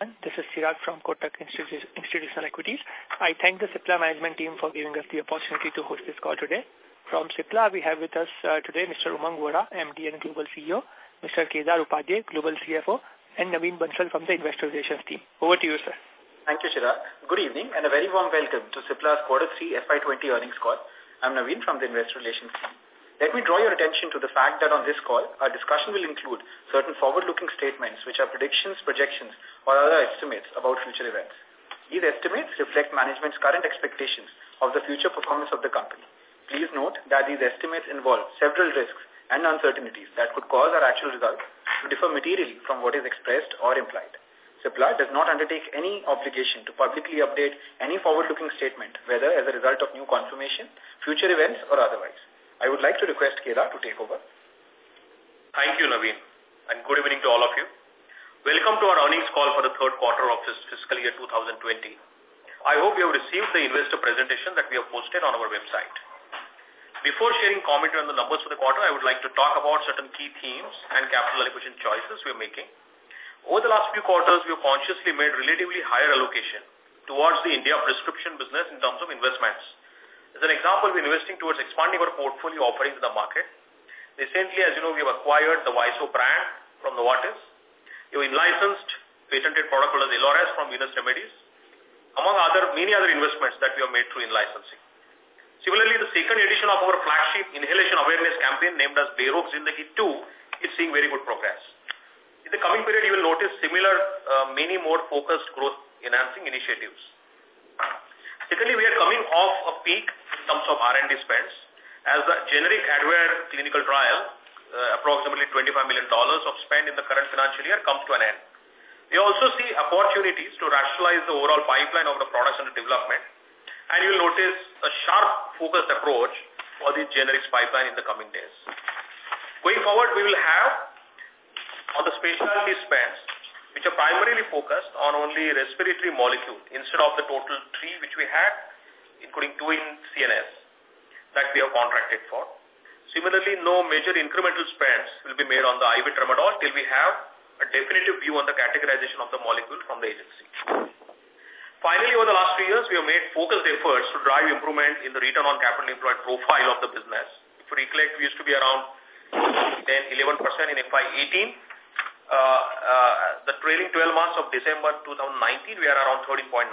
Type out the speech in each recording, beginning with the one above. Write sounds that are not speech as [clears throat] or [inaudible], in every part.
This is Chirag from Kotak Institutional Equities. I thank the Cipla management team for giving us the opportunity to host this call today. From Cipla, we have with us uh, today Mr. Umang Vohra, MD and Global CEO, Mr. Kedar Upadhyay, Global CFO, and Naveen Bansal from the Investor Relations team. Over to you, sir. Thank you, Chirag. Good evening and a very warm welcome to Cipla's Quarter 3 FY20 earnings call. I'm Naveen from the Investor Relations team. Let me draw your attention to the fact that on this call, our discussion will include certain forward-looking statements which are predictions, projections, or other estimates about future events. These estimates reflect management's current expectations of the future performance of the company. Please note that these estimates involve several risks and uncertainties that could cause our actual results to differ materially from what is expressed or implied. Cipla does not undertake any obligation to publicly update any forward-looking statement, whether as a result of new confirmation, future events, or otherwise. I would like to request Kedar to take over. Thank you, Naveen, and good evening to all of you. Welcome to our earnings call for the third quarter of this fiscal year 2020. I hope you have received the investor presentation that we have posted on our website. Before sharing commentary on the numbers for the quarter, I would like to talk about certain key themes and capital allocation choices we are making. Over the last few quarters, we have consciously made relatively higher allocation towards the India prescription business in terms of investments as an example, we're investing towards expanding our portfolio offering to the market. Recently, as you know, we have acquired the Viso brand from Novartis. We have licensed patented product called Elores from Venus Remedies, among other many other investments that we have made through in-licensing. Similarly, the second edition of our flagship inhalation awareness campaign named as Berok Zindagi 2 is seeing very good progress. In the coming period, you will notice similar, uh, many more focused growth enhancing initiatives. Secondly, we are coming off a peak in terms of R&D spends as the generic Advair clinical trial, uh, approximately $25 million of spend in the current financial year comes to an end. We also see opportunities to rationalize the overall pipeline of the products under development and you will notice a sharp focused approach for the generics pipeline in the coming days. Going forward, we will have on the specialty spends which are primarily focused on only respiratory molecule instead of the total three which we had, including two in CNS that we have contracted for. Similarly, no major incremental spends will be made on the IV tramadol till we have a definitive view on the categorization of the molecule from the agency. Finally, over the last few years, we have made focused efforts to drive improvement in the return on capital employed profile of the business. If you recollect, we used to be around 10-11% in FY18 uh, uh, Uh, uh, the trailing 12 months of December 2019, we are around 13.9%.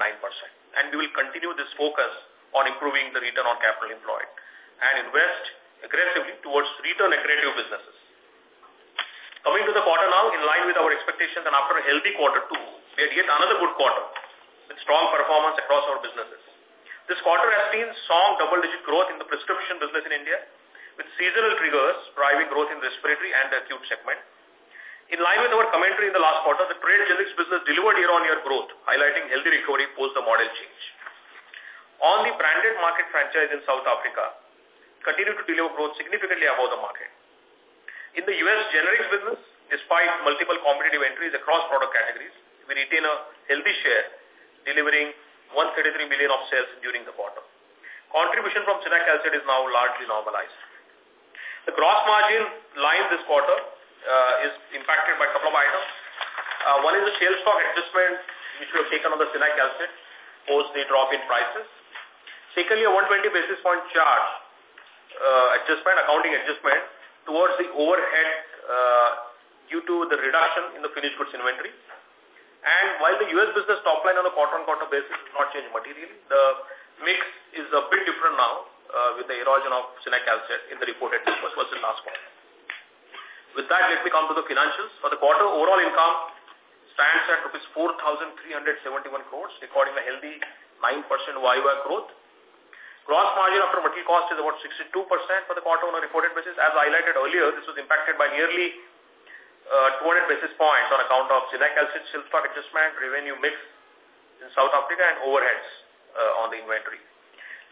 And we will continue this focus on improving the return on capital employed and invest aggressively towards return accretive businesses. Coming to the quarter now, in line with our expectations and after a healthy quarter two, we had yet another good quarter with strong performance across our businesses. This quarter has seen strong double-digit growth in the prescription business in India, with seasonal triggers driving growth in respiratory and the acute segment. In line with our commentary in the last quarter, the trade generics business delivered year-on-year growth, highlighting healthy recovery post the model change. On the branded market franchise in South Africa, continue to deliver growth significantly above the market. In the U.S. generics business, despite multiple competitive entries across product categories, we retain a healthy share, delivering 133 million of sales during the quarter. Contribution from Cinacalcet is now largely normalized. The gross margin line this quarter is impacted by a couple of items. Uh, one is the sales stock adjustment which we have taken on the Cinacalcet post the drop in prices. Secondly, a 120 basis point charge uh, adjustment, accounting adjustment towards the overhead uh, due to the reduction in the finished goods inventory. And while the U.S. business top line on a quarter-on-quarter -quarter basis has not changed materially, the mix is a bit different now uh, with the erosion of Cinacalcet in the reported numbers versus last quarter. With that, let me come to the financials. For the quarter, overall income stands at rupees 4,371 crores, recording a healthy 9% YY growth. Gross margin after material cost is about 62% for the quarter on a reported basis. As highlighted earlier, this was impacted by nearly uh, 200 basis points on account of Cinacalcet sales stock adjustment, revenue mix in South Africa, and overheads uh, on the inventory.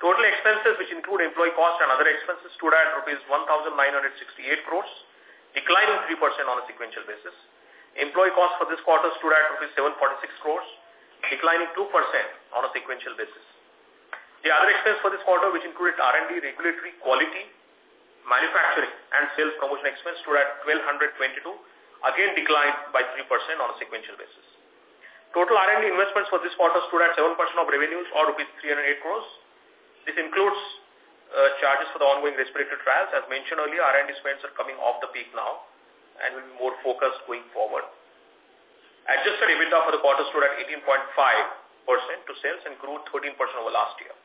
Total expenses, which include employee cost and other expenses, stood at rupees 1,968 crores, declining 3% on a sequential basis. Employee costs for this quarter stood at rupees 746 crores, declining 2% on a sequential basis. The other expense for this quarter, which included R&D, regulatory, quality, manufacturing, and sales promotion expense, stood at 1222, again declined by 3% on a sequential basis. Total R&D investments for this quarter stood at 7% of revenues or rupees 308 crores. This includes Uh, charges for the ongoing respiratory trials. As mentioned earlier, R&D spends are coming off the peak now and will be more focused going forward. Adjusted EBITDA for the quarter stood at 18.5% to sales and grew 13% over last year.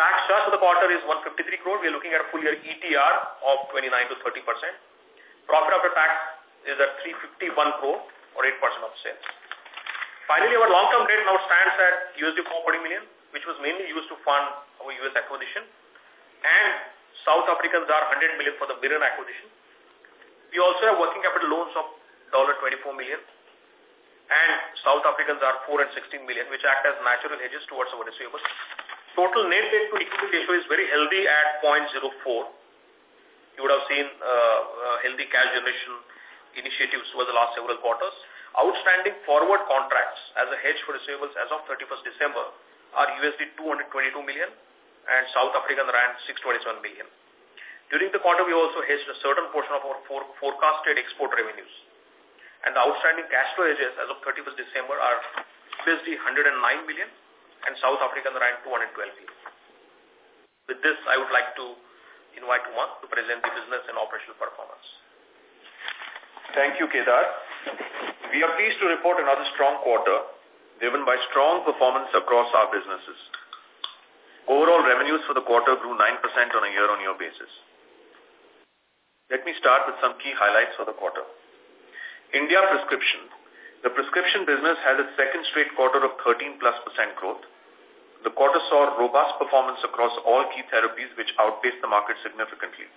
Tax charge for the quarter is 153 crore. We are looking at a full year ETR of 29 to 30 percent. Profit after tax is at 351 crore or 8% of sales. Finally, our long-term debt now stands at USD 440 million, which was mainly used to fund US acquisition. And South Africans are 100 million for the Mirren acquisition. We also have working capital loans of $24 million. And South Africans are 4 and 16 million, which act as natural hedges towards our receivables. Total net debt to equity ratio is very healthy at 0.04 you would have seen uh, uh, healthy cash generation initiatives over the last several quarters. Outstanding forward contracts as a hedge for receivables as of 31st December are USD 222 million and South African Rand 627 million. During the quarter, we also hedged a certain portion of our for forecasted export revenues. And the outstanding cash flow hedges as of 31st December are USD 109 million and South African Rand 212 million. With this, I would like to invite Umang to present the business and operational performance. Thank you, Kedar. We are pleased to report another strong quarter driven by strong performance across our businesses. Overall revenues for the quarter grew 9% on a year-on-year -year basis. Let me start with some key highlights for the quarter. India prescription. The prescription business had its second straight quarter of 13 plus percent growth the quarter saw robust performance across all key therapies which outpaced the market significantly.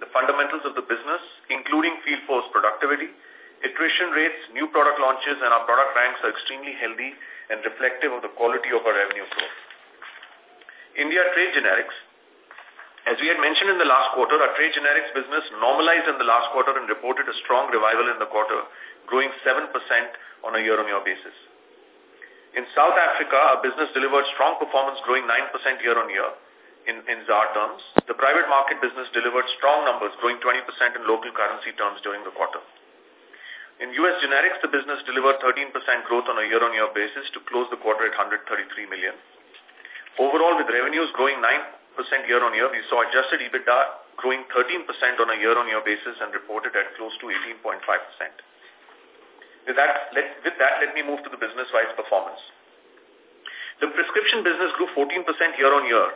The fundamentals of the business, including field force productivity, attrition rates, new product launches, and our product ranks are extremely healthy and reflective of the quality of our revenue growth. India trade generics. As we had mentioned in the last quarter, our trade generics business normalized in the last quarter and reported a strong revival in the quarter, growing 7% on a year-on-year -year basis. In South Africa, our business delivered strong performance, growing 9% year-on-year in, in ZAR terms. The private market business delivered strong numbers, growing 20% in local currency terms during the quarter. In U.S. generics, the business delivered 13% growth on a year-on-year -year basis to close the quarter at 133 million. Overall, with revenues growing 9% year-on-year, we saw adjusted EBITDA growing 13% on a year-on-year -year basis and reported at close to 18.5%. With that, let, with that, let me move to the business-wise performance. The prescription business grew 14% year-on-year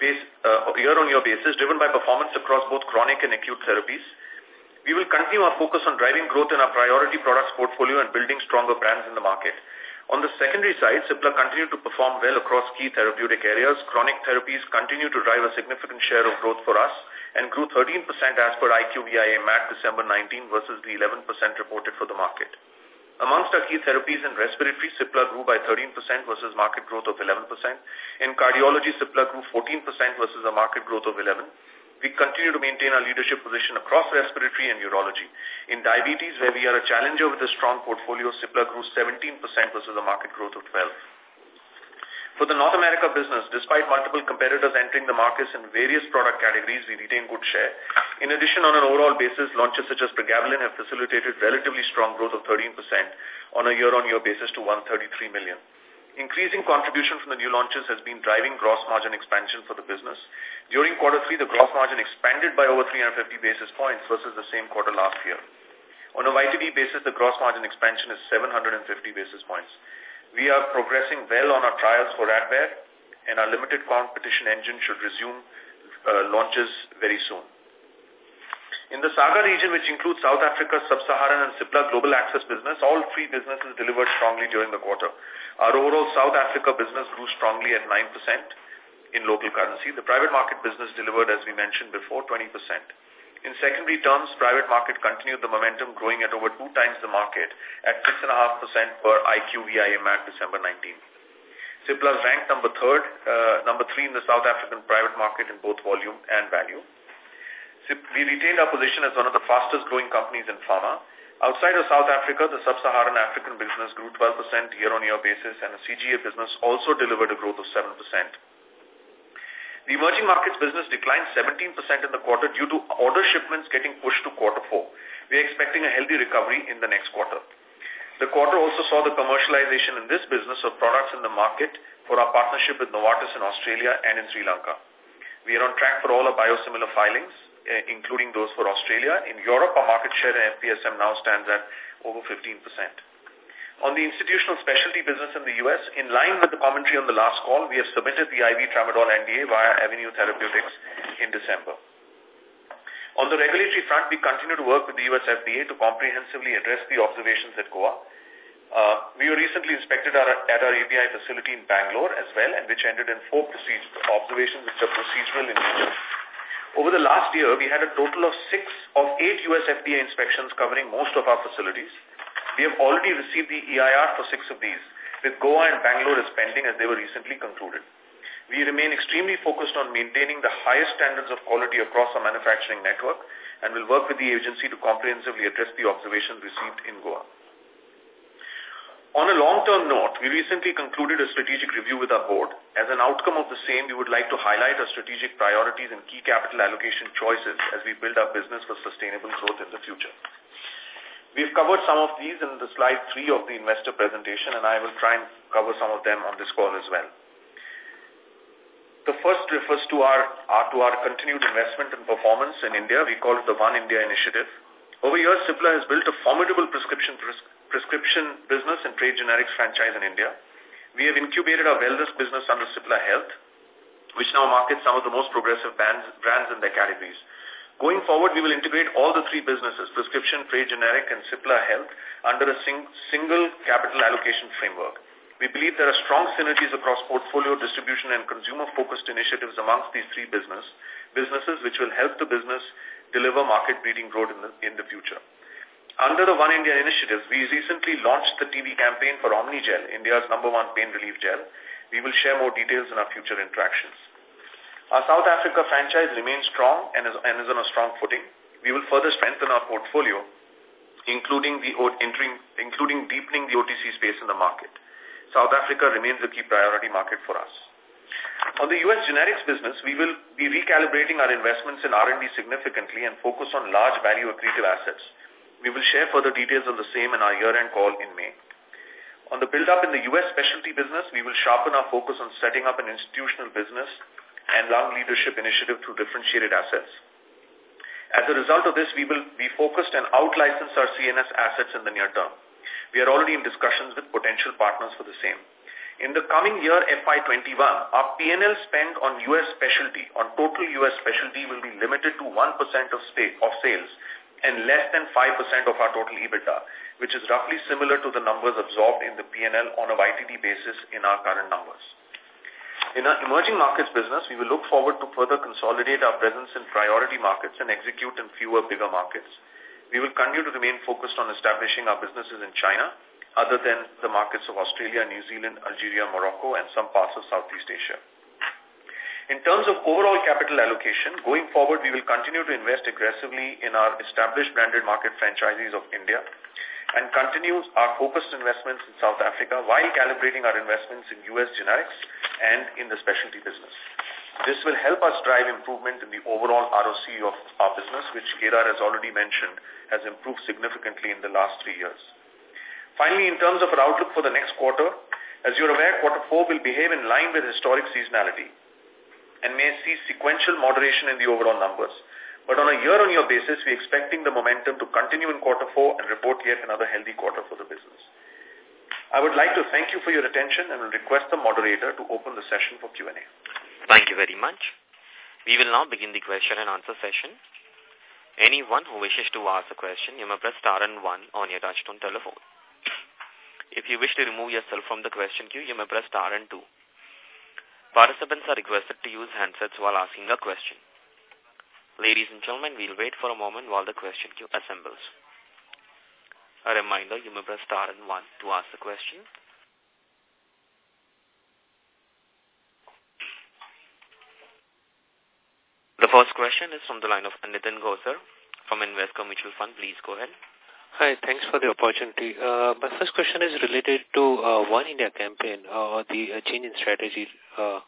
base, uh, year-on-year basis, driven by performance across both chronic and acute therapies. We will continue our focus on driving growth in our priority products portfolio and building stronger brands in the market. On the secondary side, Cipla continued to perform well across key therapeutic areas. Chronic therapies continue to drive a significant share of growth for us and grew 13% as per IQVIA MAT December 19 versus the 11% reported for the market. Amongst our key therapies in respiratory, Cipla grew by 13% versus market growth of 11%. In cardiology, Cipla grew 14% versus a market growth of 11 we continue to maintain our leadership position across respiratory and urology. In diabetes, where we are a challenger with a strong portfolio, Cipla grew 17% versus a market growth of 12. for the North America business, despite multiple competitors entering the markets in various product categories, we retain good share. In addition, on an overall basis, launches such as pregabalin have facilitated relatively strong growth of 13% on a year-on-year -year basis to 133 million. Increasing contribution from the new launches has been driving gross margin expansion for the business. During quarter three, the gross margin expanded by over 350 basis points versus the same quarter last year. On a YTD basis, the gross margin expansion is 750 basis points. We are progressing well on our trials for Advair, and our limited competition engine should resume uh, launches very soon. In the SAGA region, which includes South Africa, Sub-Saharan and Cipla Global Access business, all three businesses delivered strongly during the quarter. Our overall South Africa business grew strongly at 9% in local currency. The private market business delivered, as we mentioned before, 20%. In secondary terms, private market continued the momentum growing at over two times the market at 6.5% per IQVIA MAT December 19. Cipla ranked number third, uh, number three in the South African private market in both volume and value. We retained our position as one of the fastest growing companies in pharma. Outside of South Africa, the sub-Saharan African business grew 12% year-on-year -year basis and the CGA business also delivered a growth of 7%. The emerging markets business declined 17% in the quarter due to order shipments getting pushed to quarter four. We are expecting a healthy recovery in the next quarter. The quarter also saw the commercialization in this business of products in the market for our partnership with Novartis in Australia and in Sri Lanka. We are on track for all our biosimilar filings, uh, including those for Australia. In Europe, our market share in FPSM now stands at over 15%. On the institutional specialty business in the U.S., in line with the commentary on the last call, we have submitted the IV tramadol NDA via Avenue Therapeutics in December. On the regulatory front, we continue to work with the US FDA to comprehensively address the observations at Goa. Uh, we were recently inspected our, at our API facility in Bangalore as well, and which ended in four observations which are procedural in nature. Over the last year, we had a total of six of eight US FDA inspections covering most of our facilities. We have already received the EIR for six of these, with Goa and Bangalore as pending as they were recently concluded. We remain extremely focused on maintaining the highest standards of quality across our manufacturing network and will work with the agency to comprehensively address the observations received in Goa. On a long-term note, we recently concluded a strategic review with our board. As an outcome of the same, we would like to highlight our strategic priorities and key capital allocation choices as we build our business for sustainable growth in the future. We've covered some of these in the slide three of the investor presentation, and I will try and cover some of them on this call as well. The first refers to our, our, to our continued investment and performance in India. We call it the One India initiative. Over years, Cipla has built a formidable prescription pres prescription business and trade generics franchise in India. We have incubated our wellness business under Cipla Health, which now markets some of the most progressive brands, brands in their categories. Going forward, we will integrate all the three businesses, prescription, trade generic, and Cipla Health, under a sing single capital allocation framework. We believe there are strong synergies across portfolio, distribution, and consumer-focused initiatives amongst these three business, businesses, which will help the business deliver market-beating growth in the, in the future. Under the One India initiative, we recently launched the TV campaign for Omnigel, India's number one pain relief gel. We will share more details in our future interactions. Our South Africa franchise remains strong and is, and is on a strong footing. We will further strengthen our portfolio, including, the, entering, including deepening the OTC space in the market. South Africa remains a key priority market for us. On the U.S. generics business, we will be recalibrating our investments in R&D significantly and focus on large value accretive assets. We will share further details on the same in our year-end call in May. On the build-up in the U.S. specialty business, we will sharpen our focus on setting up an institutional business and long leadership initiative through differentiated assets. As a result of this, we will be focused and out-license our CNS assets in the near term. We are already in discussions with potential partners for the same. In the coming year, FY21, our P&L spend on U.S. specialty, on total U.S. specialty, will be limited to 1% of, of sales and less than 5% of our total EBITDA, which is roughly similar to the numbers absorbed in the P&L on a YTD basis in our current numbers. In our emerging markets business, we will look forward to further consolidate our presence in priority markets and execute in fewer bigger markets. We will continue to remain focused on establishing our businesses in China, other than the markets of Australia, New Zealand, Algeria, Morocco, and some parts of Southeast Asia. In terms of overall capital allocation, going forward, we will continue to invest aggressively in our established branded market franchises of India and continue our focused investments in South Africa while calibrating our investments in U.S. generics and in the specialty business. This will help us drive improvement in the overall ROC of our business, which Kedar has already mentioned has improved significantly in the last three years. Finally, in terms of our outlook for the next quarter, as you're aware, quarter four will behave in line with historic seasonality and may see sequential moderation in the overall numbers. But on a year-on-year -year basis, we're expecting the momentum to continue in quarter four and report yet another healthy quarter for the business. I would like to thank you for your attention and will request the moderator to open the session for Q&A. Thank you very much. We will now begin the question and answer session. Anyone who wishes to ask a question, you may press star and one on your touchtone telephone. If you wish to remove yourself from the question queue, you may press star and two. Participants are requested to use handsets while asking a question. Ladies and gentlemen, we'll wait for a moment while the question queue assembles. A reminder, you may press star and one to ask the question. The first question is from the line of Nitin Gosar from Invesco Mutual Fund. Please go ahead. Hi, thanks for the opportunity. Uh, my first question is related to uh, One India campaign uh, or the uh, change in strategy uh,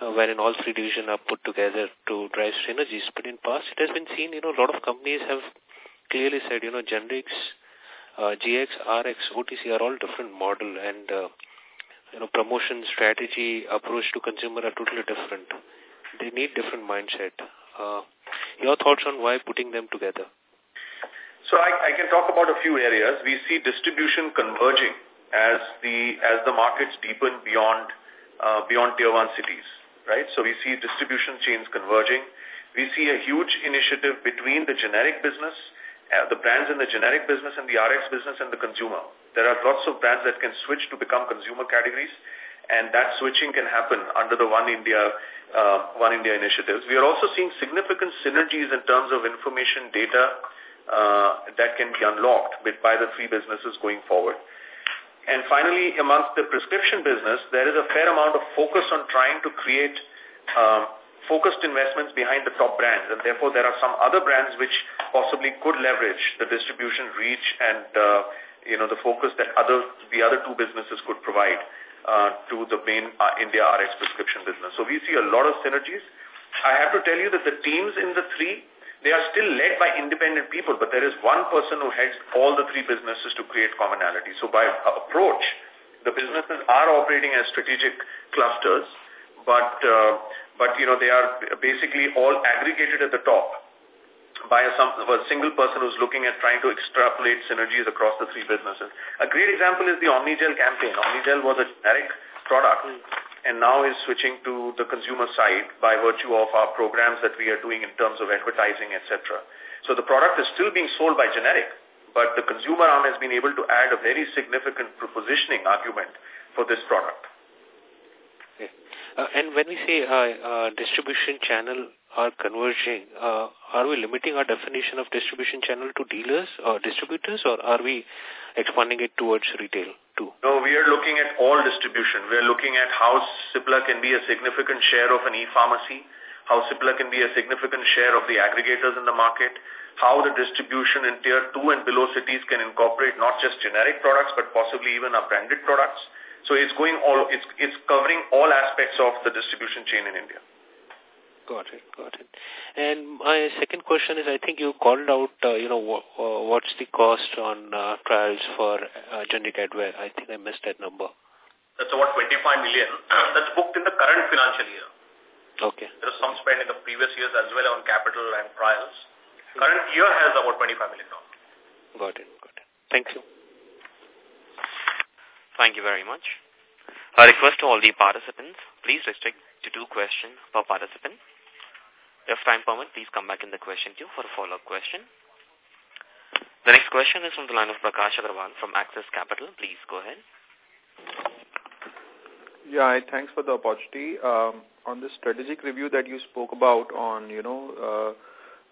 uh, wherein all three divisions are put together to drive synergies. But in past, it has been seen, you know, a lot of companies have clearly said, you know, generics uh, GX, RX, OTC are all different model and uh, you know promotion strategy approach to consumer are totally different. They need different mindset. Uh, your thoughts on why putting them together? So I, I can talk about a few areas. We see distribution converging as the as the markets deepen beyond uh, beyond tier one cities, right? So we see distribution chains converging. We see a huge initiative between the generic business, uh, the brands in the generic business and the RX business and the consumer. There are lots of brands that can switch to become consumer categories, and that switching can happen under the One India uh, One India initiatives. We are also seeing significant synergies in terms of information data uh, that can be unlocked by the three businesses going forward. And finally, amongst the prescription business, there is a fair amount of focus on trying to create um, focused investments behind the top brands. And therefore, there are some other brands which possibly could leverage the distribution reach and, uh, you know, the focus that other the other two businesses could provide uh, to the main uh, India RX prescription business. So we see a lot of synergies. I have to tell you that the teams in the three they are still led by independent people, but there is one person who heads all the three businesses to create commonality. So by approach, the businesses are operating as strategic clusters, but, uh, but you know, they are basically all aggregated at the top by a, some, a single person who's looking at trying to extrapolate synergies across the three businesses. A great example is the Omnigel campaign. Omnigel was a generic product and now is switching to the consumer side by virtue of our programs that we are doing in terms of advertising, etc. So the product is still being sold by generic, but the consumer arm has been able to add a very significant positioning argument for this product. Uh, and when we say uh, uh, distribution channel are converging, uh, are we limiting our definition of distribution channel to dealers or distributors, or are we expanding it towards retail? too? No, we are looking at all distribution. We are looking at how Cipla can be a significant share of an e-pharmacy, how Cipla can be a significant share of the aggregators in the market, how the distribution in tier 2 and below cities can incorporate not just generic products, but possibly even our branded products. So it's going all, it's, it's covering all aspects of the distribution chain in India. Got it, got it. And my second question is, I think you called out, uh, you know, uh, what's the cost on uh, trials for uh, generic Advair? I think I missed that number. That's about 25 million. [clears throat] That's booked in the current financial year. Okay. There is some spend in the previous years as well on capital and trials. Current year has about 25 million dollars. Got it, got it. Thank you. Thank you very much. A request to all the participants, please restrict to two questions per participant. If time permit, please come back in the question queue for a follow-up question. The next question is from the line of Prakash Agarwal from Axis Capital. Please go ahead. Yeah, thanks for the opportunity. Um, on the strategic review that you spoke about on, you know, uh,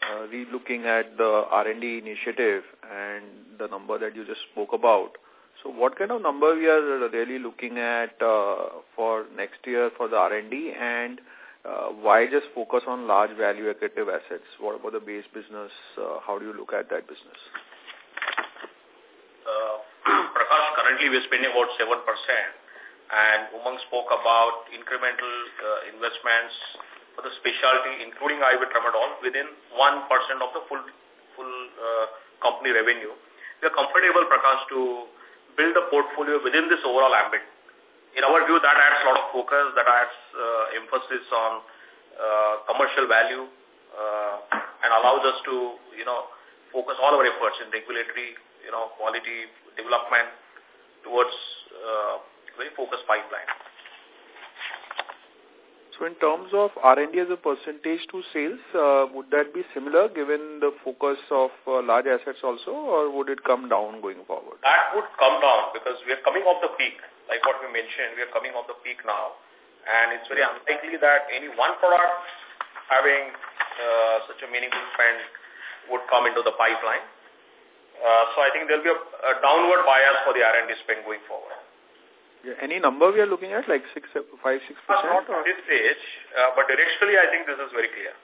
uh, re-looking at the R&D initiative and the number that you just spoke about. So what kind of number we are really looking at uh, for next year for the R&D and uh, why just focus on large value accretive assets? What about the base business? Uh, how do you look at that business? Uh, [clears throat] Prakash, currently we're spending about 7% and Umang spoke about incremental uh, investments for the specialty, including IV tramadol, within 1% of the full full uh, company revenue. We are comfortable, Prakash, to build a portfolio within this overall ambit in our view, that adds a lot of focus, that adds uh, emphasis on uh, commercial value uh, and allows us to, you know, focus all our efforts in regulatory, you know, quality development towards uh, very focused pipeline. So in terms of R&D as a percentage to sales, uh, would that be similar given the focus of uh, large assets also or would it come down going forward? That would come down because we are coming off the peak like what we mentioned, we are coming off the peak now. And it's very unlikely that any one product having uh, such a meaningful spend would come into the pipeline. Uh, so I think there'll be a, a downward bias for the R&D spend going forward. Yeah, any number we are looking at, like 6, 5, 6%? Uh, not at this stage, uh, but directionally I think this is very clear.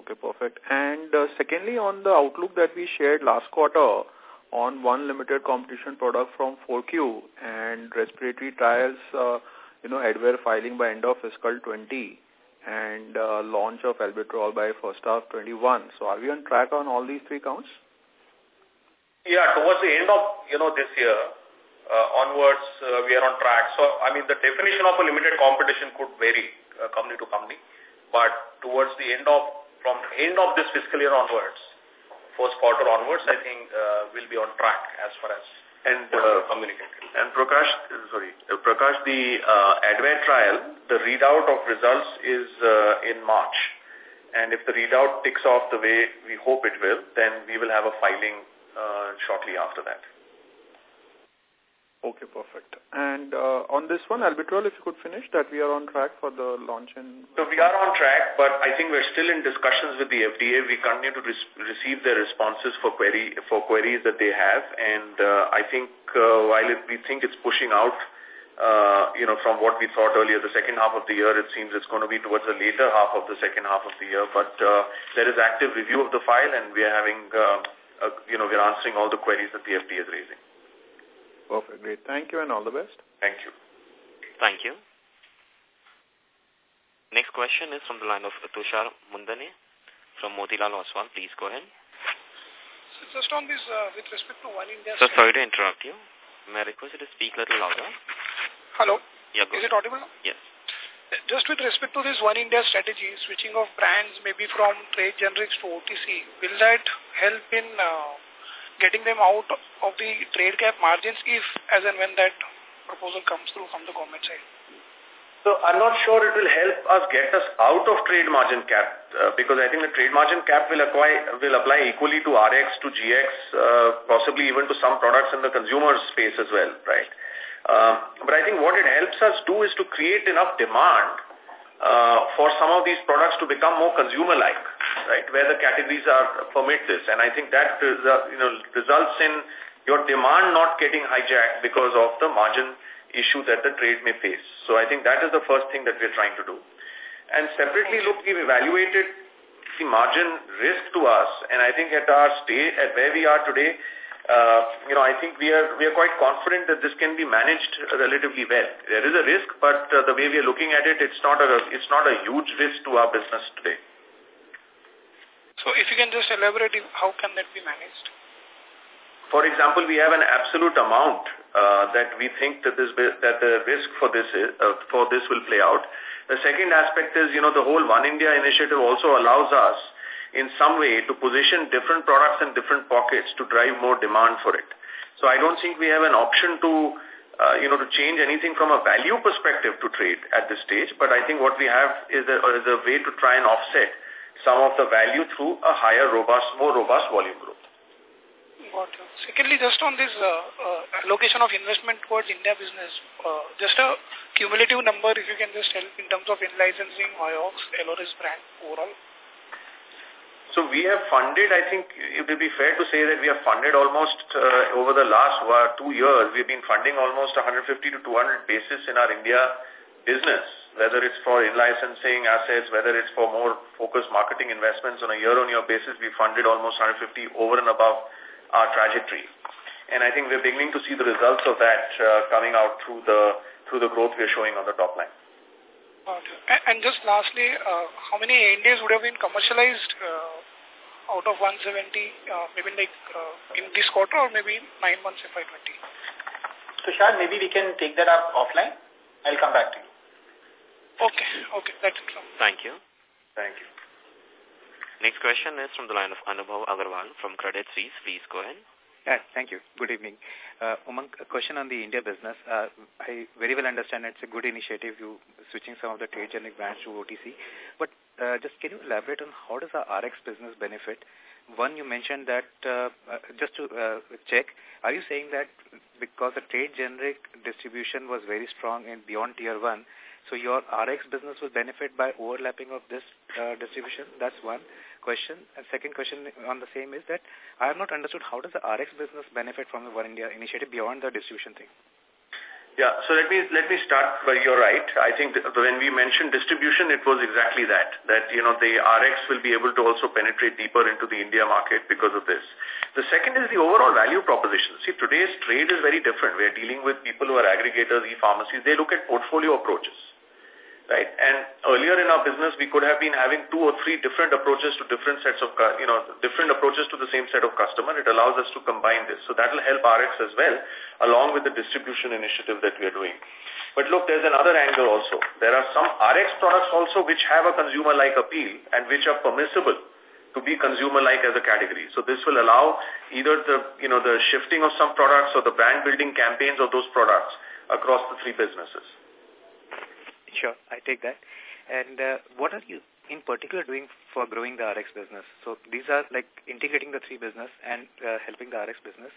Okay, perfect. And uh, secondly, on the outlook that we shared last quarter, on one limited competition product from 4Q and respiratory trials, uh, you know, Advair filing by end of fiscal 20 and uh, launch of albuterol by first half 21. So are we on track on all these three counts? Yeah, towards the end of, you know, this year, onwards, uh, we are on track. So, I mean, the definition of a limited competition could vary uh, company to company. But towards the end of, from end of this fiscal year onwards, first quarter onwards, I think uh, we'll be on track as far as and uh, communicated. And Prakash, sorry, uh, Prakash, the uh, Advair trial, the readout of results is uh, in March. And if the readout ticks off the way we hope it will, then we will have a filing uh, shortly after that. Okay, perfect. And uh, on this one, Albuterol, if you could finish, that we are on track for the launch in... So we are on track, but I think we're still in discussions with the FDA. We continue to receive their responses for query for queries that they have, and uh, I think uh, while it, we think it's pushing out, uh, you know, from what we thought earlier, the second half of the year, it seems it's going to be towards the later half of the second half of the year. But uh, there is active review of the file, and we are having, uh, uh, you know, we're answering all the queries that the FDA is raising. Perfect. Great. Thank you and all the best. Thank you. Thank you. Next question is from the line of Tushar Manudhane from Motilal Oswal. Please go ahead. So just on this, uh, with respect to One India... So sorry to interrupt you. May I request you to speak a little louder? Hello? Yeah, Is it audible? Yes. Just with respect to this One India strategy, switching of brands maybe from trade generics to OTC, will that help in uh, getting them out of the trade cap margins if as and when that proposal comes through from the government side? So I'm not sure it will help us get us out of trade margin cap uh, because I think the trade margin cap will apply, will apply equally to RX, to GX, uh, possibly even to some products in the consumer space as well, right? Uh, but I think what it helps us do is to create enough demand uh, for some of these products to become more consumer-like, right, where the categories are permit this. And I think that you know, results in your demand not getting hijacked because of the margin issue that the trade may face. So I think that is the first thing that we're trying to do. And separately, look, we've evaluated the margin risk to us, and I think at our state, at where we are today, uh, you know, I think we are we are quite confident that this can be managed relatively well. There is a risk, but uh, the way we are looking at it, it's not a it's not a huge risk to our business today. So, if you can just elaborate, how can that be managed? For example, we have an absolute amount uh, that we think that this that the risk for this is, uh, for this will play out. The second aspect is, you know, the whole One India initiative also allows us in some way to position different products in different pockets to drive more demand for it. So I don't think we have an option to, uh, you know, to change anything from a value perspective to trade at this stage. But I think what we have is a, is a way to try and offset some of the value through a higher, robust, more robust volume growth. Got. Secondly, just on this uh, uh, allocation of investment towards India business, uh, just a cumulative number, if you can just help in terms of in-licensing IOX, LRS brand overall. So we have funded, I think it will be fair to say that we have funded almost uh, over the last uh, two years, we've been funding almost 150 to 200 basis in our India business, whether it's for in-licensing assets, whether it's for more focused marketing investments on a year-on-year -year basis, we funded almost 150 over and above our trajectory. And I think we're beginning to see the results of that uh, coming out through the through the growth we're showing on the top line. Okay. And just lastly, uh, how many ANDAs would have been commercialized uh, out of 170, uh, maybe like uh, in this quarter or maybe nine months if FY20? Tushar, maybe we can take that up offline. I'll come back to you. Okay, okay, that's it. Thank you. Thank you. Next question is from the line of Anubhav Agarwal from Credit Suisse. Please go ahead. Yeah, thank you. Good evening. Uh, Umang, a question on the India business. Uh, I very well understand it's a good initiative, you switching some of the trade generic brands to OTC. But uh, just can you elaborate on how does the RX business benefit? One, you mentioned that, uh, uh, just to uh, check, are you saying that because the trade generic distribution was very strong in beyond tier 1, so your RX business will benefit by overlapping of this uh, distribution? That's one question. And second question on the same is that I have not understood how does the RX business benefit from the One India initiative beyond the distribution thing? Yeah, so let me let me start by you're right. I think when we mentioned distribution, it was exactly that, that, you know, the RX will be able to also penetrate deeper into the India market because of this. The second is the overall value proposition. See, today's trade is very different. We're dealing with people who are aggregators, e-pharmacies. They look at portfolio approaches right? And earlier in our business, we could have been having two or three different approaches to different sets of, you know, different approaches to the same set of customer. It allows us to combine this. So that will help RX as well, along with the distribution initiative that we are doing. But look, there's another angle also. There are some RX products also which have a consumer-like appeal and which are permissible to be consumer-like as a category. So this will allow either the, you know, the shifting of some products or the brand building campaigns of those products across the three businesses. Sure, I take that. And uh, what are you in particular doing for growing the RX business? So these are like integrating the three business and uh, helping the RX business.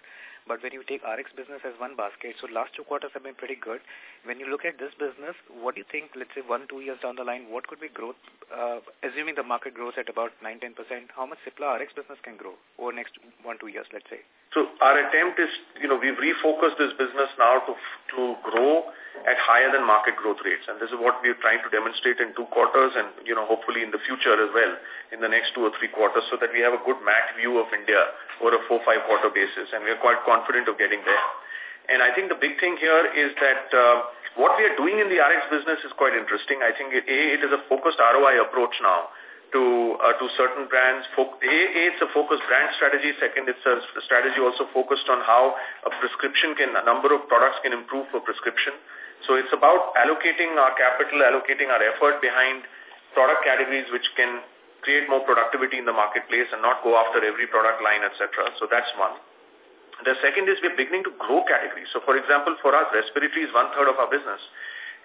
But when you take RX business as one basket, so last two quarters have been pretty good. When you look at this business, what do you think, let's say one, two years down the line, what could be growth, uh, assuming the market grows at about 9-10%, how much Cipla RX business can grow over next one, two years, let's say? So our attempt is, you know, we've refocused this business now to, to grow at higher than market growth rates. And this is what we're trying to demonstrate in two quarters and, you know, hopefully in the future as well, in the next two or three quarters, so that we have a good map view of India over a four, five quarter basis. And we're quite confident of getting there. And I think the big thing here is that uh, what we are doing in the RX business is quite interesting. I think, it, A, it is a focused ROI approach now to uh, to certain brands. A, a, it's a focused brand strategy. Second, it's a strategy also focused on how a prescription can, a number of products can improve for prescription. So it's about allocating our capital, allocating our effort behind product categories which can create more productivity in the marketplace and not go after every product line, etc. So that's one. The second is we're beginning to grow categories. So for example, for us, respiratory is one third of our business.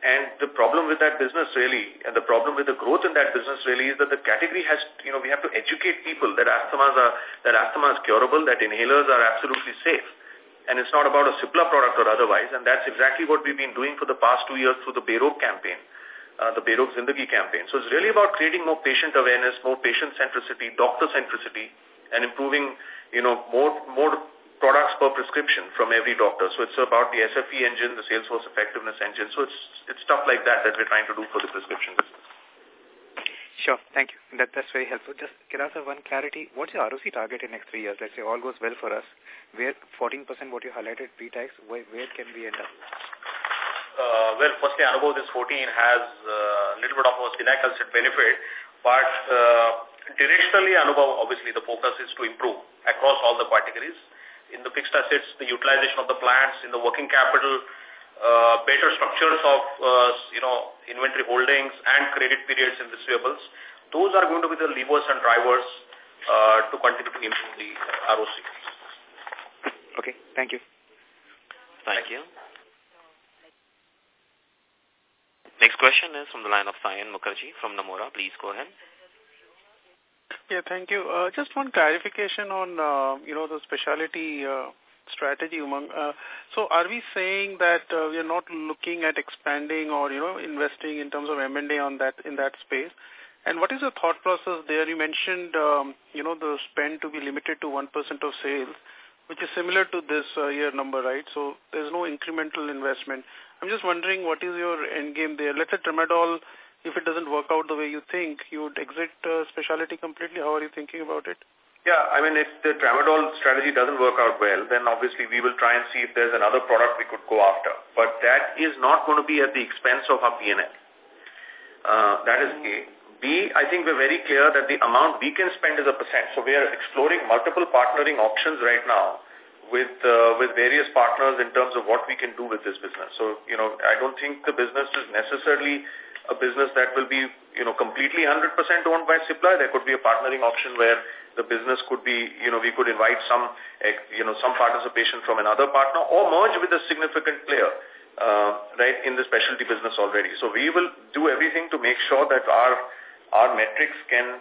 And the problem with that business really, and the problem with the growth in that business really is that the category has, you know, we have to educate people that asthma are, that asthma is curable, that inhalers are absolutely safe and it's not about a Cipla product or otherwise, and that's exactly what we've been doing for the past two years through the Berok campaign, uh, the Berok Zindagi campaign. So it's really about creating more patient awareness, more patient centricity, doctor centricity, and improving, you know, more more products per prescription from every doctor. So it's about the SFE engine, the Salesforce effectiveness engine. So it's it's stuff like that that we're trying to do for the prescription business. Sure. Thank you. That, that's very helpful. Just can I have one clarity? What's your ROC target in next three years? Let's say all goes well for us. Where 14% what you highlighted pre-tax, where, where can we end up? Uh, well, firstly, Anubhav, this 14 has a uh, little bit of a synergistic benefit, but uh, directionally, Anubhav, obviously the focus is to improve across all the categories. In the fixed assets, the utilization of the plants, in the working capital, uh, better structures of, uh, you know, inventory holdings and credit periods in receivables. Those are going to be the levers and drivers uh, to continue to improve the ROC. Okay, thank you. Thank you. Next question is from the line of Sayan Mukherjee from Nomura. Please go ahead. Yeah, thank you. Uh, just one clarification on, uh, you know, the specialty uh, strategy, Umang. Uh, so are we saying that uh, we are not looking at expanding or, you know, investing in terms of M&A on that, in that space? And what is the thought process there? You mentioned, um, you know, the spend to be limited to 1% of sales, which is similar to this uh, year number, right? So there's no incremental investment. I'm just wondering what is your end game there? Let's say Tramadol, if it doesn't work out the way you think, you would exit uh, specialty completely. How are you thinking about it? Yeah, I mean, if the tramadol strategy doesn't work out well, then obviously we will try and see if there's another product we could go after. But that is not going to be at the expense of our P&L. Uh, that is A. B, I think we're very clear that the amount we can spend is a percent. So we are exploring multiple partnering options right now with uh, with various partners in terms of what we can do with this business. So, you know, I don't think the business is necessarily a business that will be, you know, completely 100% owned by Cipla. There could be a partnering option where the business could be, you know, we could invite some, eh, you know, some participation from another partner or merge with a significant player, uh, right, in the specialty business already. So we will do everything to make sure that our, our metrics can,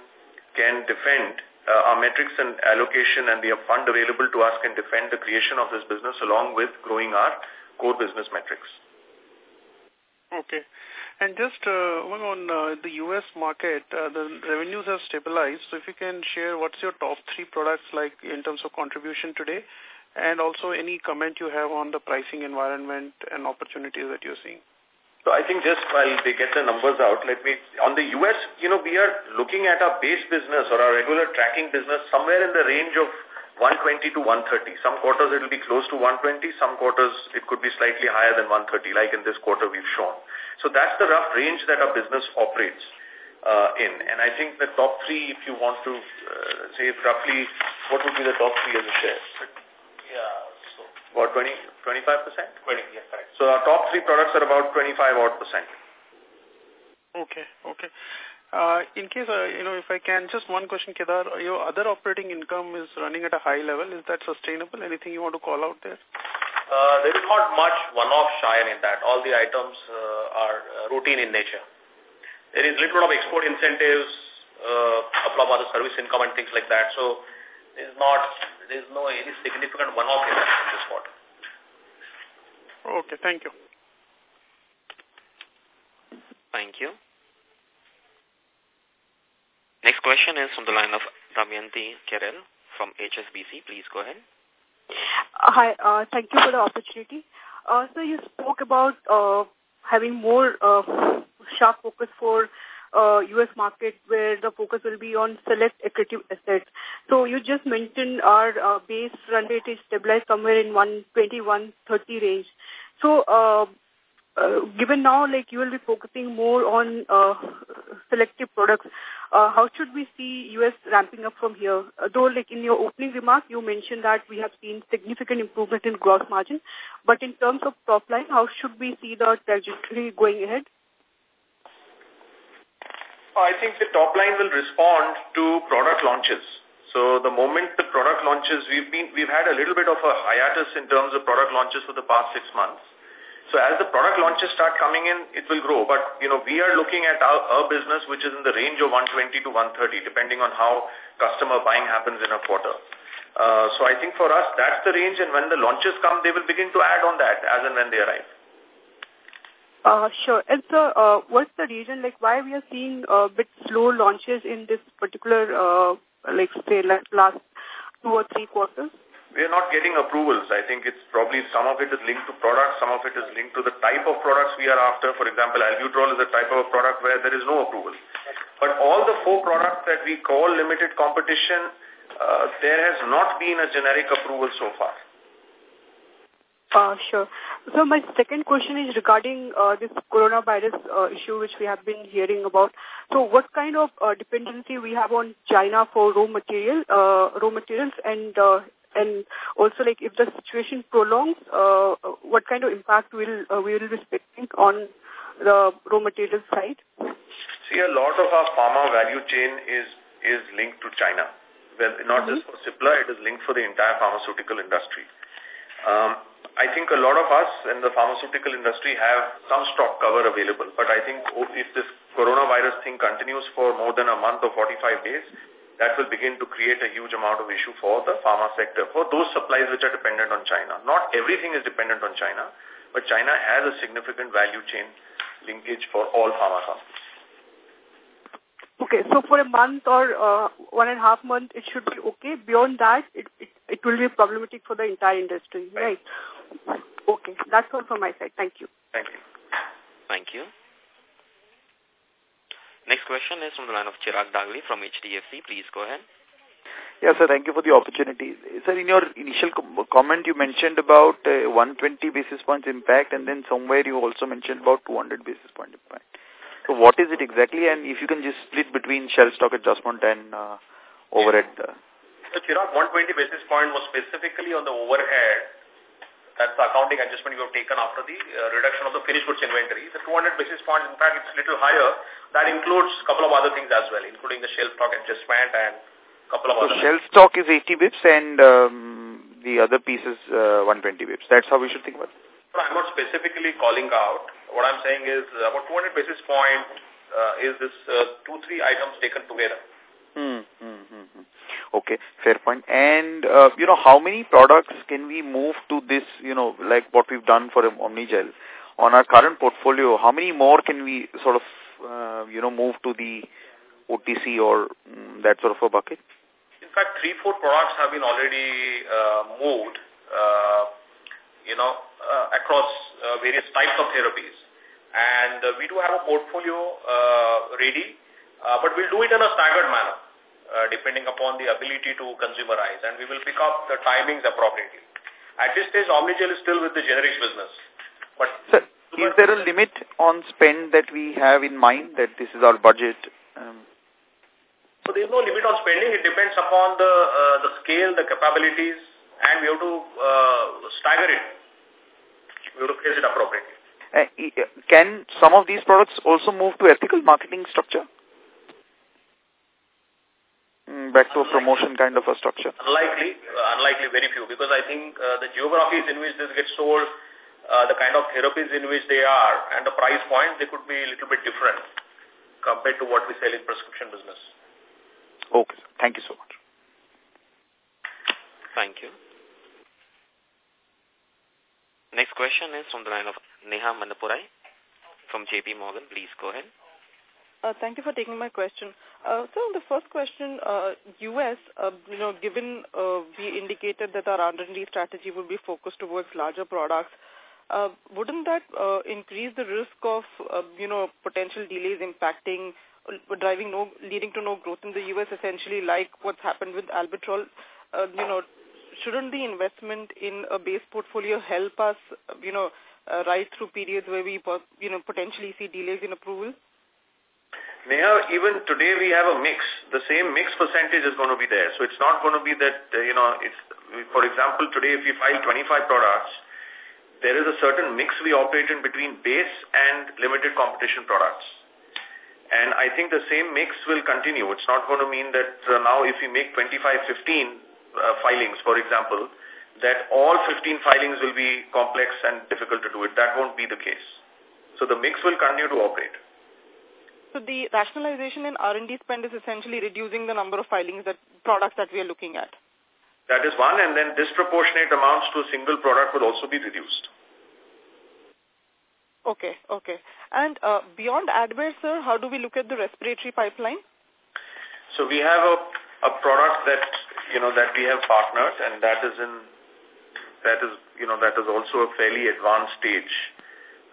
can defend uh, our metrics and allocation and the fund available to us can defend the creation of this business along with growing our core business metrics. Okay. And just uh, on uh, the U.S. market, uh, the revenues have stabilized. So if you can share what's your top three products like in terms of contribution today, and also any comment you have on the pricing environment and opportunities that you're seeing. So I think just while they get the numbers out, let me, on the U.S., you know, we are looking at our base business or our regular tracking business somewhere in the range of 120 to 130. Some quarters it will be close to 120. Some quarters it could be slightly higher than 130, like in this quarter we've shown. So that's the rough range that our business operates uh, in. And I think the top three, if you want to uh, say roughly, what would be the top three as a share? Yeah. So about 20, 25%? 20, yeah, correct. So our top three products are about 25 odd percent. Okay, okay. Uh, in case, uh, you know, if I can, just one question, Kedar, your other operating income is running at a high level. Is that sustainable? Anything you want to call out there? Uh, there is not much one-off shine in that. All the items uh, are uh, routine in nature. There is little bit of export incentives, uh, couple of other service income and things like that. So there is not, there is no any significant one-off in this quarter. Okay, thank you. Thank you. Next question is from the line of Damayanti Kerai from HSBC. Please go ahead. Hi, uh, thank you for the opportunity. Uh, so you spoke about uh, having more sharp focus for U.S. market where the focus will be on select accretive assets. So you just mentioned our base run rate is stabilized somewhere in 120, 130 range. So given now like you will be focusing more on selective products, how should we see U.S. ramping up from here? Uh, though like in your opening remark, you mentioned that we have seen significant improvement in gross margin, but in terms of top line, how should we see the trajectory going ahead? I think the top line will respond to product launches. So the moment the product launches, we've been we've had a little bit of a hiatus in terms of product launches for the past six months. So as the product launches start coming in, it will grow. But, you know, we are looking at our, our business, which is in the range of 120 to 130, depending on how customer buying happens in a quarter. Uh, so I think for us, that's the range. And when the launches come, they will begin to add on that as and when they arrive. Uh, sure. And so, uh, what's the reason, like, why we are seeing a bit slow launches in this particular, uh, like, say, last two or three quarters? We are not getting approvals. I think it's probably some of it is linked to products, some of it is linked to the type of products we are after. For example, albuterol is a type of product where there is no approval. But all the four products that we call limited competition, uh, there has not been a generic approval so far. Uh, sure. So my second question is regarding uh, this coronavirus uh, issue which we have been hearing about. So what kind of uh, dependency we have on China for raw material, uh, raw materials and uh, and also, like, if the situation prolongs, uh, what kind of impact will uh, we will be expecting on the raw material side? See, a lot of our pharma value chain is is linked to China. Well, not mm -hmm. just for Cipla, it is linked for the entire pharmaceutical industry. Um, I think a lot of us in the pharmaceutical industry have some stock cover available, but I think if this coronavirus thing continues for more than a month or 45 days, that will begin to create a huge amount of issue for the pharma sector, for those supplies which are dependent on China. Not everything is dependent on China, but China has a significant value chain linkage for all pharma companies. Okay, so for a month or uh, one and a half month, it should be okay. Beyond that, it, it, it will be problematic for the entire industry, right? right? Okay, that's all from my side. Thank you. Thank you. Thank you. Next question is from the line of Chirag Dagli from HDFC. Please go ahead. Yes, sir. Thank you for the opportunity. Sir, in your initial comment, you mentioned about uh, 120 basis points impact, and then somewhere you also mentioned about 200 basis point impact. So what is it exactly? And if you can just split between shelf stock adjustment and uh, overhead. Uh. So, Chirag, 120 basis point was specifically on the overhead that's the accounting adjustment you have taken after the uh, reduction of the finished goods inventory. The 200 basis points, in fact, it's a little higher. That includes a couple of other things as well, including the shelf stock adjustment and a couple of so other shelf stock is 80 bips and um, the other piece is uh, 120 bips. That's how we should think about it? I'm not specifically calling out. What I'm saying is uh, about 200 basis point uh, is this uh, two, three items taken together. Hmm, hmm. Okay, fair point. And, uh, you know, how many products can we move to this, you know, like what we've done for Omnigel? On our current portfolio, how many more can we sort of, uh, you know, move to the OTC or um, that sort of a bucket? In fact, three, four products have been already uh, moved, uh, you know, uh, across uh, various types of therapies. And uh, we do have a portfolio uh, ready, uh, but we'll do it in a staggered manner. Uh, depending upon the ability to consumerize, and we will pick up the timings appropriately. At this stage, Omnigel is still with the generics business. But Sir, is there a limit on spend that we have in mind that this is our budget? Um, so there is no limit on spending. It depends upon the uh, the scale, the capabilities, and we have to uh, stagger it. We have to place it appropriately. Uh, can some of these products also move to ethical marketing structure? Mm, back to a promotion kind of a structure? Unlikely, uh, unlikely, very few, because I think uh, the geographies in which this gets sold, uh, the kind of therapies in which they are, and the price point, they could be a little bit different compared to what we sell in prescription business. Okay, thank you so much. Thank you. Next question is from the line of Neha Manpuria from JP Morgan. Please go ahead. Uh, thank you for taking my question. Uh, so the first question, uh, U.S., uh, you know, given uh, we indicated that our R&D strategy would be focused towards larger products, uh, wouldn't that uh, increase the risk of, uh, you know, potential delays impacting, uh, driving no, leading to no growth in the U.S. essentially like what's happened with Albuterol? Uh, you know, shouldn't the investment in a base portfolio help us, you know, uh, ride through periods where we, you know, potentially see delays in approval? Neha, even today we have a mix. The same mix percentage is going to be there. So it's not going to be that, uh, you know, it's, for example, today if we file 25 products, there is a certain mix we operate in between base and limited competition products. And I think the same mix will continue. It's not going to mean that uh, now if we make 25, 15 uh, filings, for example, that all 15 filings will be complex and difficult to do it. That won't be the case. So the mix will continue to operate. So the rationalization in R&D spend is essentially reducing the number of filings that products that we are looking at. That is one, and then disproportionate amounts to a single product will also be reduced. Okay, okay. And uh, beyond Advair, sir, how do we look at the respiratory pipeline? So we have a, a product that, you know, that we have partnered, and that is in, that is, you know, that is also a fairly advanced stage.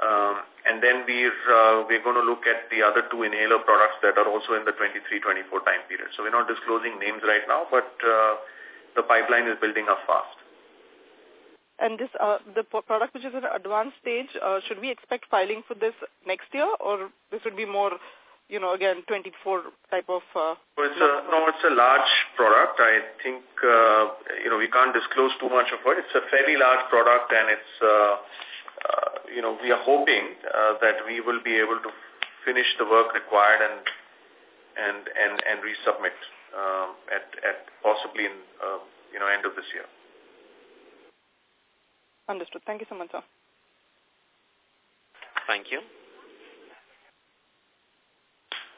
Um, and then we're, uh, we're going to look at the other two inhaler products that are also in the 23-24 time period. So we're not disclosing names right now, but uh, the pipeline is building up fast. And this, uh, the product which is at an advanced stage, uh, should we expect filing for this next year, or this would be more, you know, again, 24 type of... Uh, well, it's a, no, it's a large product. I think, uh, you know, we can't disclose too much of it. It's a fairly large product, and it's... Uh, uh, you know, we are hoping uh, that we will be able to finish the work required and and and and resubmit um, at at possibly in uh, you know end of this year. Understood. Thank you so much, sir. Thank you.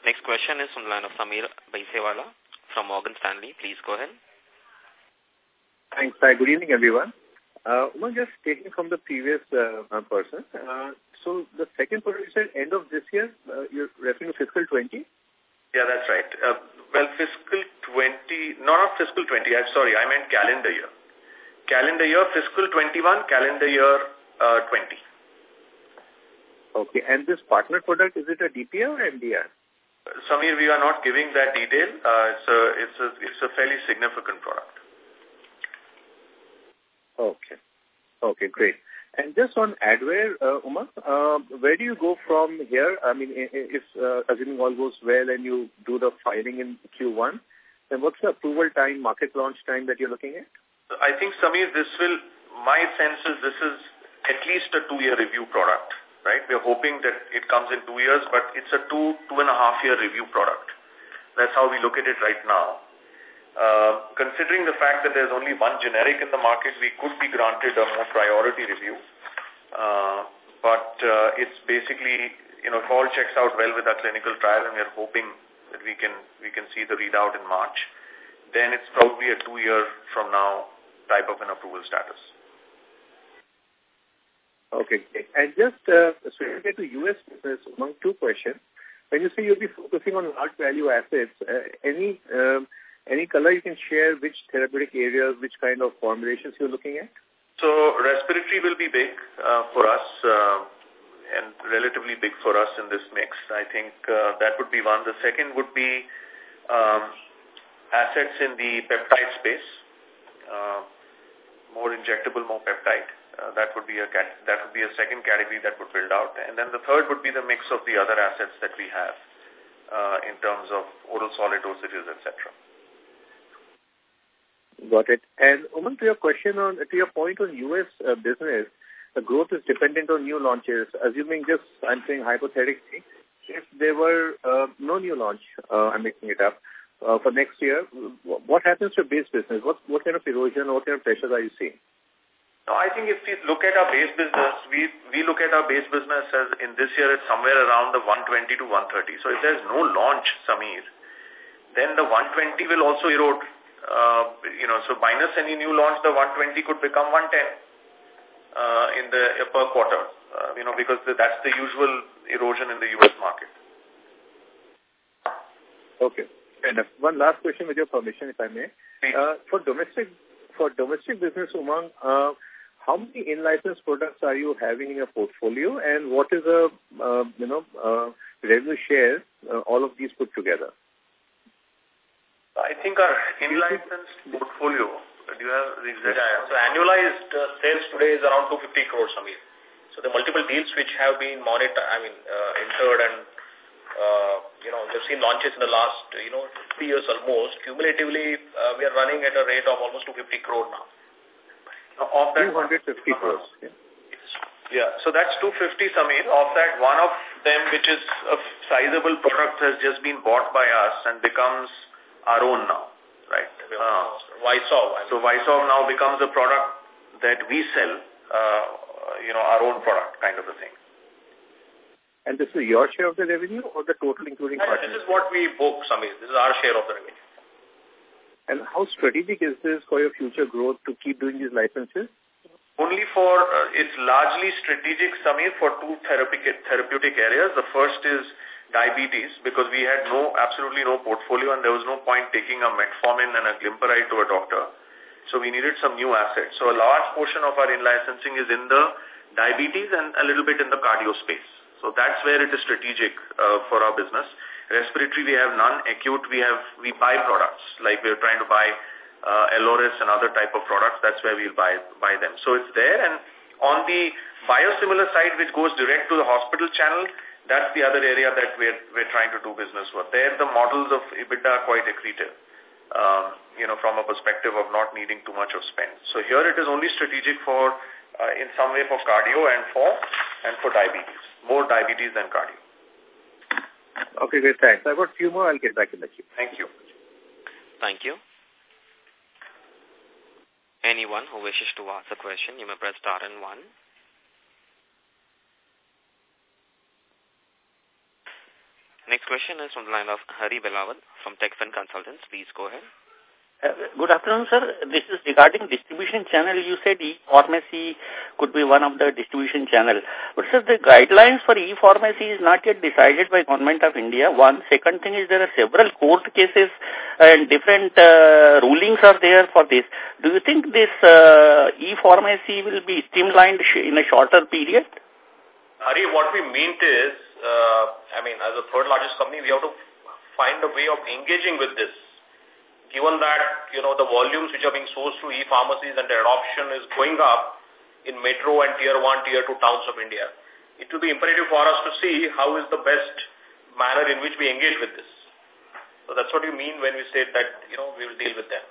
Next question is from the line of Samir Baisiwala from Morgan Stanley. Please go ahead. Thanks. Hi, good evening, everyone. Uh, well, just taking from the previous uh, person, uh, so the second product you said end of this year, uh, you're referring to fiscal 20? Yeah, that's right. Uh, well, fiscal 20, not of fiscal 20, I'm sorry, I meant calendar year. Calendar year, fiscal 21, calendar year uh, 20. Okay, and this partner product, is it a DPI or MDR? Samir, we are not giving that detail. Uh, it's, a, it's, a, it's a fairly significant product. Okay. Okay, great. And just on Advair, uh, Uma, uh, where do you go from here? I mean, if, uh, assuming all goes well and you do the filing in Q1, then what's the approval time, market launch time that you're looking at? I think, Samir, this will, my sense is this is at least a two-year review product, right? We're hoping that it comes in two years, but it's a two, two and a half year review product. That's how we look at it right now. Uh, considering the fact that there's only one generic in the market, we could be granted a more priority review. Uh, but uh, it's basically, you know, if all checks out well with our clinical trial and we're hoping that we can, we can see the readout in March, then it's probably a two-year from now type of an approval status. Okay. And just uh, switching to U.S. business, among two questions. When you say you'll be focusing on large value assets, uh, any um, any color you can share which therapeutic areas, which kind of formulations you're looking at? So respiratory will be big uh, for us uh, and relatively big for us in this mix. I think uh, that would be one. The second would be um, assets in the peptide space, uh, more injectable, more peptide. Uh, that would be a that would be a second category that would build out, and then the third would be the mix of the other assets that we have uh, in terms of oral solid dosages, etc. Got it. And to your question on to your point on U.S. Uh, business, the growth is dependent on new launches. Assuming just I'm saying hypothetically, if there were uh, no new launch, uh, I'm making it up, uh, for next year, what happens to base business? What, what kind of erosion, what kind of pressures are you seeing? No, I think if we look at our base business, we, we look at our base business as in this year it's somewhere around the 120 to 130. So if there's no launch, Samir, then the 120 will also erode. Uh, you know, so minus any new launch, the 120 could become 110 uh, in the per quarter. Uh, you know, because the, that's the usual erosion in the U.S. market. Okay. And one last question with your permission, if I may. Uh, for domestic for domestic business, Umang, uh, how many in-license products are you having in your portfolio, and what is the uh, you know uh, revenue share uh, all of these put together? I think our in-licensed portfolio. Do you have the exact? Yeah, so annualized uh, sales today is around 250 crores, Samir. So the multiple deals which have been monitored, I mean, uh, entered and, uh, you know, they've seen launches in the last, you know, three years almost. Cumulatively, uh, we are running at a rate of almost 250 crore now. Of that, 250 crores. Yeah. yeah, so that's 250, Samir. Of that, one of them, which is a sizable product, has just been bought by us and becomes our own now, right? Uh, Vysov. So Vysov now becomes a product that we sell uh, uh, you know, our own product kind of a thing. And this is your share of the revenue or the total including yeah, This is what we book, Samir. This is our share of the revenue. And how strategic is this for your future growth to keep doing these licenses? Only for, uh, it's largely strategic, Samir, for two therapeutic, therapeutic areas. The first is diabetes because we had no, absolutely no portfolio and there was no point taking a metformin and a glimepiride to a doctor. So we needed some new assets. So a large portion of our in-licensing is in the diabetes and a little bit in the cardio space. So that's where it is strategic uh, for our business. Respiratory, we have none. Acute, we have we buy products. Like we're trying to buy uh, Eloris and other type of products. That's where we'll buy buy them. So it's there. And on the biosimilar side, which goes direct to the hospital channel, that's the other area that we're we're trying to do business with. There, the models of EBITDA are quite accretive um, you know, from a perspective of not needing too much of spend. So here it is only strategic for, uh, in some way for cardio and for, and for diabetes. More diabetes than cardio. Okay, great. Thanks. I've got a few more. I'll get back in the queue. Thank you. Thank you. Anyone who wishes to ask a question, you may press star and one. Next question is from the line of Hari Belawat from Techfin Consultants. Please go ahead. Uh, good afternoon, sir. This is regarding distribution channel. You said e-pharmacy could be one of the distribution channel. But, sir, the guidelines for e-pharmacy is not yet decided by Government of India. One. Second thing is there are several court cases and different uh, rulings are there for this. Do you think this uh, e-pharmacy will be streamlined in a shorter period? Hari, what we meant is uh, I mean, as a third largest company, we have to find a way of engaging with this. Given that, you know, the volumes which are being sourced through e-pharmacies and their adoption is going up in metro and tier 1, tier 2 towns of India, it will be imperative for us to see how is the best manner in which we engage with this. So that's what you mean when we say that, you know, we will deal with them.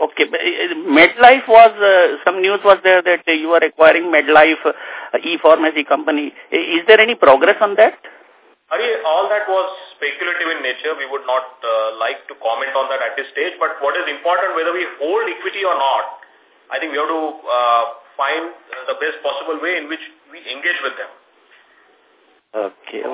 Okay, uh, MedLife was, uh, some news was there that uh, you are acquiring MedLife uh, e-pharmacy company. Is there any progress on that? Hari, all that was speculative in nature. We would not uh, like to comment on that at this stage. But what is important, whether we hold equity or not, I think we have to uh, find the best possible way in which we engage with them. Okay.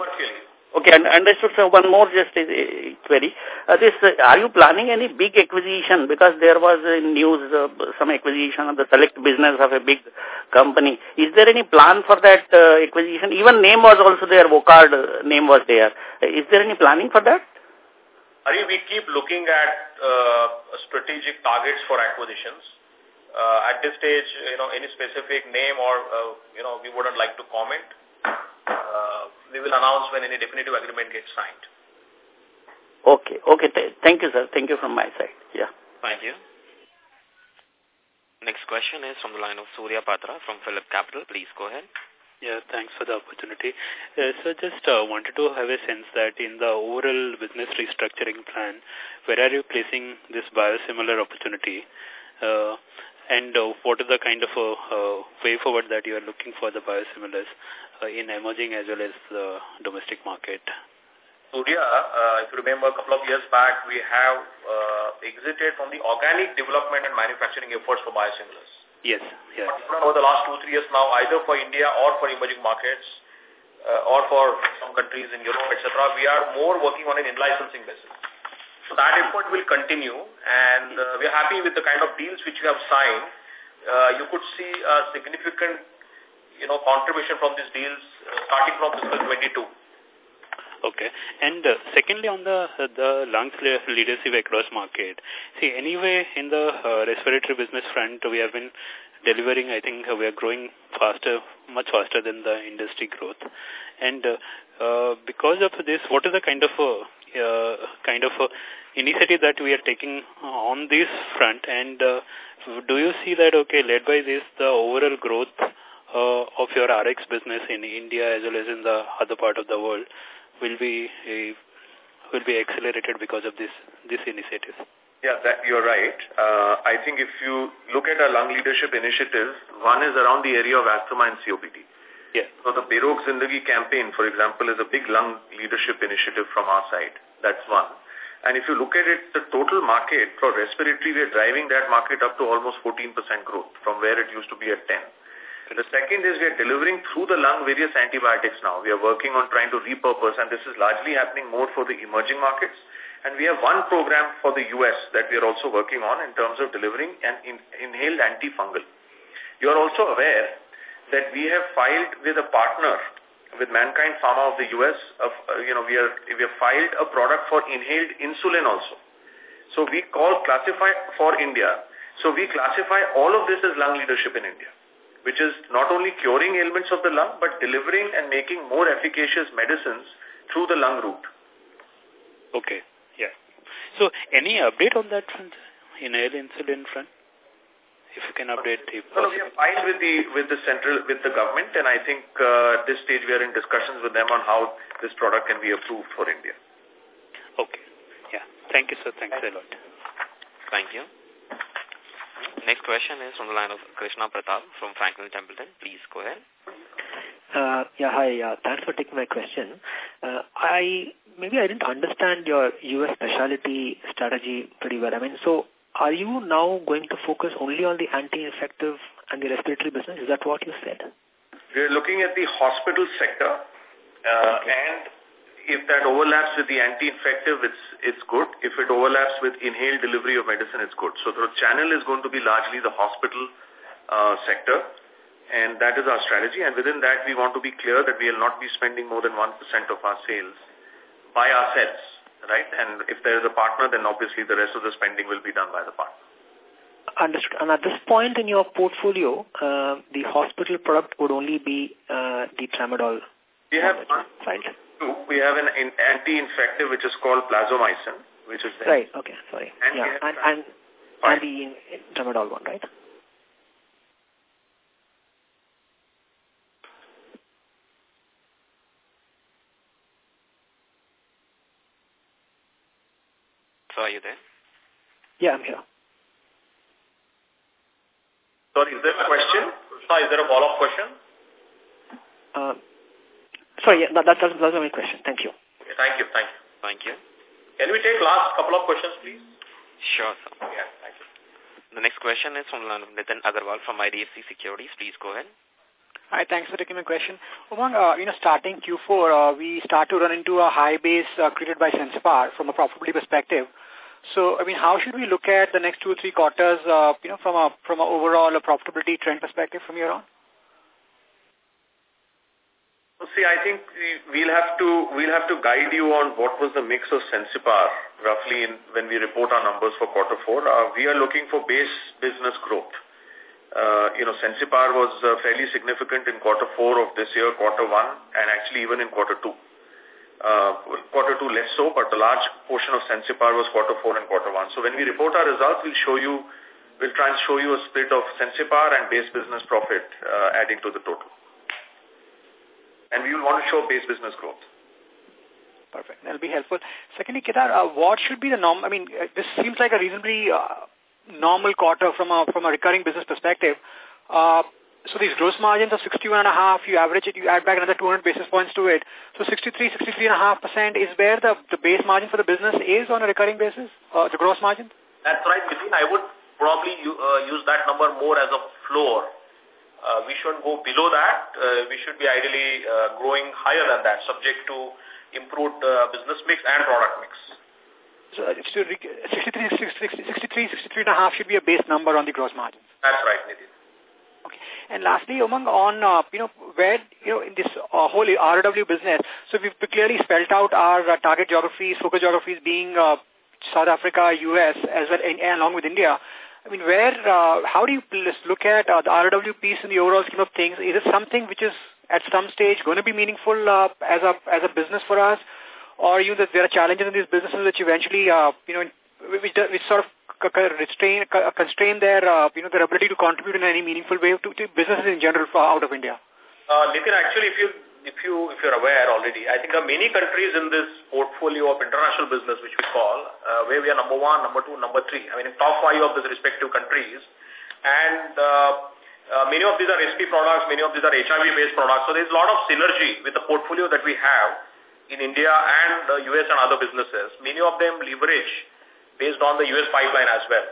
Okay, and understood. So one more just a, query. Uh, this, uh, are you planning any big acquisition? Because there was in news uh, some acquisition of the select business of a big company. Is there any plan for that uh, acquisition? Even name was also there, Wockhardt uh, name was there. Is there any planning for that? Hari, we keep looking at uh, strategic targets for acquisitions. Uh, at this stage, you know, any specific name or, uh, you know, we wouldn't like to comment. Uh, we will announce when any definitive agreement gets signed. Okay. Okay. Th thank you, sir. Thank you from my side. Yeah. Thank you. Next question is from the line of Surya Patra from Phillip Capital. Please go ahead. Yeah, thanks for the opportunity. Uh, so just uh, wanted to have a sense that in the overall business restructuring plan, where are you placing this biosimilar opportunity? Uh, and uh, what is the kind of uh, uh, way forward that you are looking for the biosimilars uh, in emerging as well as the domestic market? Surya, uh, if you remember a couple of years back, we have uh, exited from the organic development and manufacturing efforts for biosimilars. Yes, yes. Over the last two, three years now, either for India or for emerging markets, uh, or for some countries in Europe, etc., we are more working on an in-licensing basis. So that effort will continue, and uh, we are happy with the kind of deals which we have signed. Uh, you could see a significant, you know, contribution from these deals uh, starting from fiscal 22. Okay. And uh, secondly, on the the lungs leadership across market, see, anyway, in the uh, respiratory business front, we have been delivering, I think we are growing faster, much faster than the industry growth. And uh, uh, because of this, what is the kind of uh, uh, kind of uh, initiative that we are taking on this front? And uh, do you see that, okay, led by this, the overall growth uh, of your RX business in India as well as in the other part of the world will be uh, will be accelerated because of this this initiative. Yeah, that you're right. Uh, I think if you look at our lung leadership initiatives, one is around the area of asthma and COPD. So the Berok Zindagi campaign, for example, is a big lung leadership initiative from our side. That's one. And if you look at it, the total market for respiratory, we're driving that market up to almost 14% growth from where it used to be at 10. The second is we are delivering through the lung various antibiotics now. We are working on trying to repurpose, and this is largely happening more for the emerging markets. And we have one program for the U.S. that we are also working on in terms of delivering an in, inhaled antifungal. You are also aware that we have filed with a partner with MannKind Pharma of the U.S. Of, uh, you know, we, are, we have filed a product for inhaled insulin also. So we call classify for India. So we classify all of this as lung leadership in India which is not only curing ailments of the lung, but delivering and making more efficacious medicines through the lung route. Okay, yeah. So any update on that front, inhaled insulin front? If you can update the no, no, we are fine with the with the central with the government, and I think uh, at this stage we are in discussions with them on how this product can be approved for India. Okay. Yeah. Thank you, sir. Thanks a lot. Thank you. Next question is from the line of Krishna Pratap from Franklin Templeton. Please go ahead. Uh, yeah, hi. Uh, thanks for taking my question. Uh, I maybe I didn't understand your U.S. specialty strategy pretty well. I mean, so are you now going to focus only on the anti-infective and the respiratory business? Is that what you said? We're looking at the hospital sector uh, okay. and if that overlaps with the anti-infective, it's, it's good. If it overlaps with inhaled delivery of medicine, it's good. So the channel is going to be largely the hospital uh, sector, and that is our strategy. And within that, we want to be clear that we will not be spending more than 1% of our sales by ourselves, right? And if there is a partner, then obviously the rest of the spending will be done by the partner. Understood. And at this point in your portfolio, uh, the hospital product would only be uh, the tramadol. We have one, two. we have an anti-infective which is called plazomicin, which is there. Right, okay, sorry. And, yeah. and, and, and the tramadol one, right? So are you there? Yeah, I'm here. Sorry, is there a question? Sorry, is there a follow-up question? Uh, Sorry, yeah, that, that, that was my question. Thank you. Thank you. Thank you. Thank you. Can we take last couple of questions, please? Sure, sir. Yeah, thank you. The next question is from Nitin Agarwal from IDFC Securities. Please go ahead. Hi, thanks for taking my question. Umang, uh, you know, starting Q4, uh, we start to run into a high base uh, created by Sensipar from a profitability perspective. So, I mean, how should we look at the next two or three quarters, uh, you know, from a from an overall a profitability trend perspective from here on? See, I think we'll have to we'll have to guide you on what was the mix of Sensipar roughly in, when we report our numbers for quarter four. Uh, we are looking for base business growth. Uh, you know, Sensipar was uh, fairly significant in quarter four of this year, quarter one, and actually even in quarter two. Uh, quarter two less so, but the large portion of Sensipar was quarter four and quarter one. So when we report our results, we'll show you, we'll try and show you a split of Sensipar and base business profit uh, adding to the total. And we will want to show base business growth. Perfect. That'll be helpful. Secondly, Kedar, uh, what should be the norm? I mean, uh, this seems like a reasonably uh, normal quarter from a from a recurring business perspective. Uh, so these gross margins of 61 and a half, you average it, you add back another 200 basis points to it. So 63, 63 and a half percent is where the, the base margin for the business is on a recurring basis, uh, the gross margin? That's right, Nitin. I would probably uh, use that number more as a floor. Uh, we shouldn't go below that. Uh, we should be ideally uh, growing higher than that, subject to improved uh, business mix and product mix. So 63, 63, 63, 63 and a half should be a base number on the gross margin. That's right, Nitin. And lastly, Umang, on, uh, you know, where, you know, in this uh, whole ROW business, so we've clearly spelled out our uh, target geographies, focus geographies being uh, South Africa, US, as well, and, and along with India. I mean, where, uh, how do you look at uh, the ROW piece in the overall scheme of things? Is it something which is at some stage going to be meaningful uh, as a as a business for us, or you that there are challenges in these businesses which eventually, uh, you know, which, which sort of restrain, constrain their, uh, you know, their ability to contribute in any meaningful way to, to businesses in general out of India? Uh, Nitin, actually, if you if you if you're aware already, I think there are many countries in this portfolio of international business, which we call, uh, where we are number one, number two, number three. I mean, top five of these respective countries, and uh, uh, many of these are SP products, many of these are HIV-based products. So there's a lot of synergy with the portfolio that we have in India and the US and other businesses. Many of them leverage based on the US pipeline as well.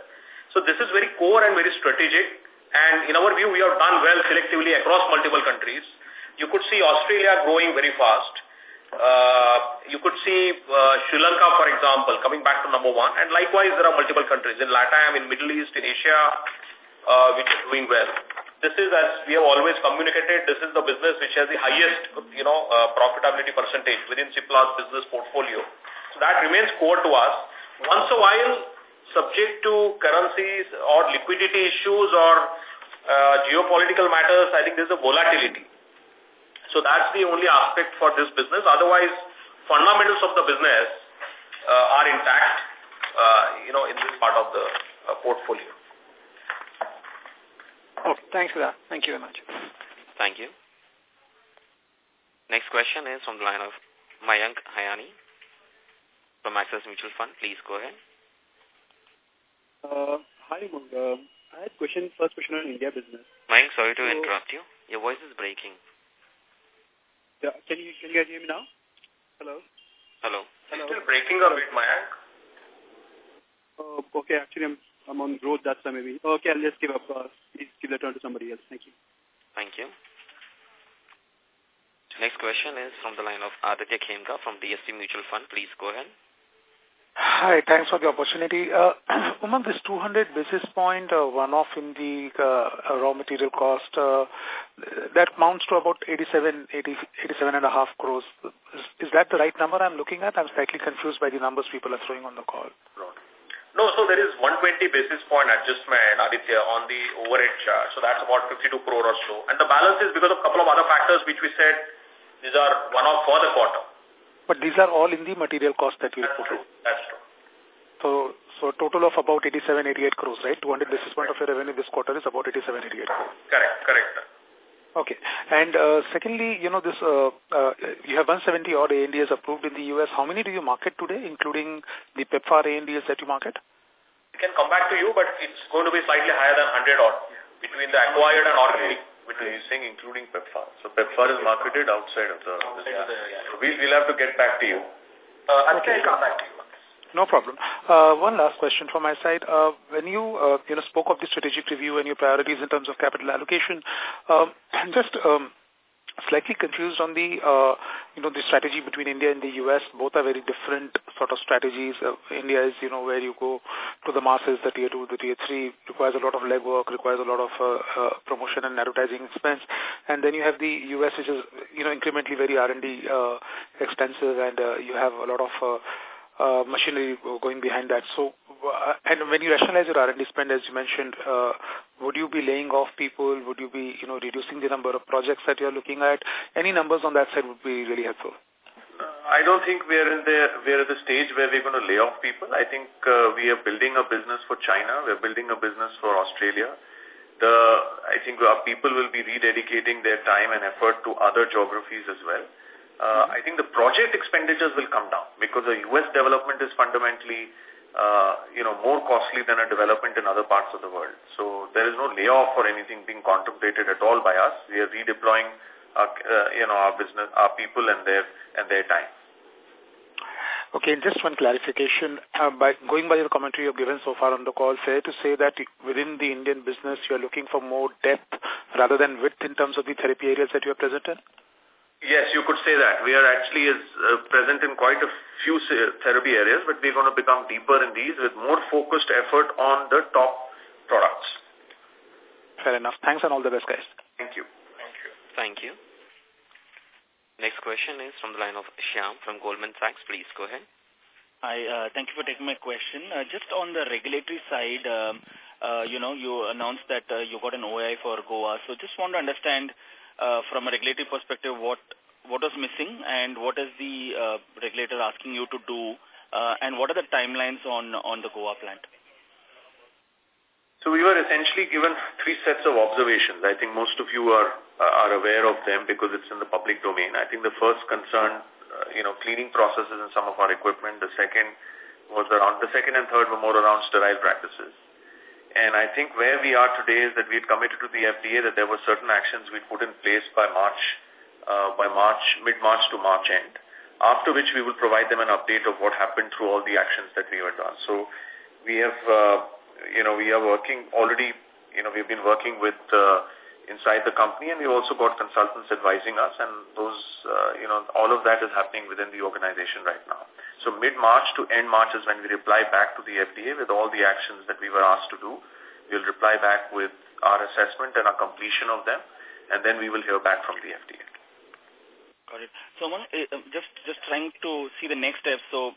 So this is very core and very strategic. And in our view, we have done well selectively across multiple countries. You could see Australia growing very fast. Uh, you could see uh, Sri Lanka, for example, coming back to number one. And likewise, there are multiple countries in LATAM, in Middle East, in Asia, uh, which are doing well. This is, as we have always communicated, this is the business which has the highest, you know, uh, profitability percentage within Cipla's business portfolio. So that remains core to us. Once a while, subject to currencies or liquidity issues or uh, geopolitical matters, I think there's a volatility. So that's the only aspect for this business. Otherwise, fundamentals of the business uh, are intact, uh, you know, in this part of the uh, portfolio. Okay, thanks for that. Thank you very much. Thank you. Next question is from the line of Mayank Hayani from Axis Mutual Fund. Please go ahead. Uh, hi, Mung. Uh, I had question, first question on India business. Mayank, sorry to so, interrupt you. Your voice is breaking. Yeah, can you can you guys hear me now? Hello. Hello. Hello. Still breaking a bit, Mayank. Uh, okay, actually, I'm I'm on road. That's why maybe. Okay, I'll just give up. Uh, please give the turn to somebody else. Thank you. Thank you. Next question is from the line of Aditya Khemka from DSP Mutual Fund. Please go ahead. Hi, thanks for the opportunity. Uh, [clears throat] among this 200 basis point uh, one-off in the uh, raw material cost, uh, that amounts to about 87, 80, 87 and a half crores. Is, is that the right number I'm looking at? I'm slightly confused by the numbers people are throwing on the call. No, so there is 120 basis point adjustment, Aditya, on the overhead charge. So that's about 52 crore or so. And the balance is because of a couple of other factors which we said these are one-off for the quarter. But these are all in the material cost that you put true. That's true. So, so a total of about 87, 88 crores, right? 200 basis point of your revenue this quarter is about 87, 88 crores. Correct, correct. Okay. And uh, secondly, you know, this uh, uh, you have 170 odd ANDAs approved in the U.S. How many do you market today, including the PEPFAR ANDAs that you market? We can come back to you, but it's going to be slightly higher than 100 odd between the acquired and organic. Which is saying including PEPFAR. So PEPFAR is marketed outside of the... Outside yeah. of the yeah. So we'll, we'll have to get back to you. Uh, okay. I'll come back to you. No problem. Uh, one last question from my side. Uh, when you uh, you know spoke of the strategic review and your priorities in terms of capital allocation, um, [clears throat] just um, slightly confused on the uh, you know the strategy between India and the US. Both are very different sort of strategies. Uh, India is you know where you go to the masses, the tier two, the tier three requires a lot of legwork, requires a lot of uh, uh, promotion and advertising expense, and then you have the US, which is you know incrementally very R and D uh, extensive, and uh, you have a lot of uh, uh, machinery going behind that. So, uh, and when you rationalize your R&D spend, as you mentioned, uh, would you be laying off people? Would you be, you know, reducing the number of projects that you're looking at? Any numbers on that side would be really helpful. I don't think we're in the we're at the stage where we're going to lay off people. I think uh, we are building a business for China. We're building a business for Australia. The I think our people will be rededicating their time and effort to other geographies as well. Uh. I think the project expenditures will come down because the U.S. development is fundamentally uh, you know, more costly than a development in other parts of the world. So there is no layoff or anything being contemplated at all by us. We are redeploying our, uh, you know, our business, our people and their, and their time. Okay, just one clarification. Uh, by going by your commentary you've given so far on the call, fair to say that within the Indian business you're looking for more depth rather than width in terms of the therapy areas that you are present in? Yes, you could say that. We are actually is, uh, present in quite a few therapy areas, but we're going to become deeper in these with more focused effort on the top products. Fair enough. Thanks and all the best, guys. Thank you. Thank you. Thank you. Next question is from the line of Shyam from Goldman Sachs. Please go ahead. Hi, uh, thank you for taking my question. Uh, just on the regulatory side, um, uh, you know, you announced that uh, you got an OI for Goa. So just want to understand from a regulatory perspective what what was missing and what is the uh, regulator asking you to do uh, and what are the timelines on, on the Goa plant? So we were essentially given three sets of observations. I think most of you are are aware of them because it's in the public domain. I think the first concern, uh, you know, cleaning processes in some of our equipment. The second was around, the second and third were more around sterile practices. And I think where we are today is that we had committed to the FDA that there were certain actions we'd put in place by March, uh, by March, mid-March to March end, after which we will provide them an update of what happened through all the actions that we have done. So we have, uh, you know, we are working already, you know, we've been working with uh, inside the company and we've also got consultants advising us and those, uh, you know, all of that is happening within the organization right now. So mid-March to end March is when we reply back to the FDA with all the actions that we were asked to do. We'll reply back with our assessment and our completion of them and then we will hear back from the FDA. Got it. So, eh, um, just just trying to see the next step. So,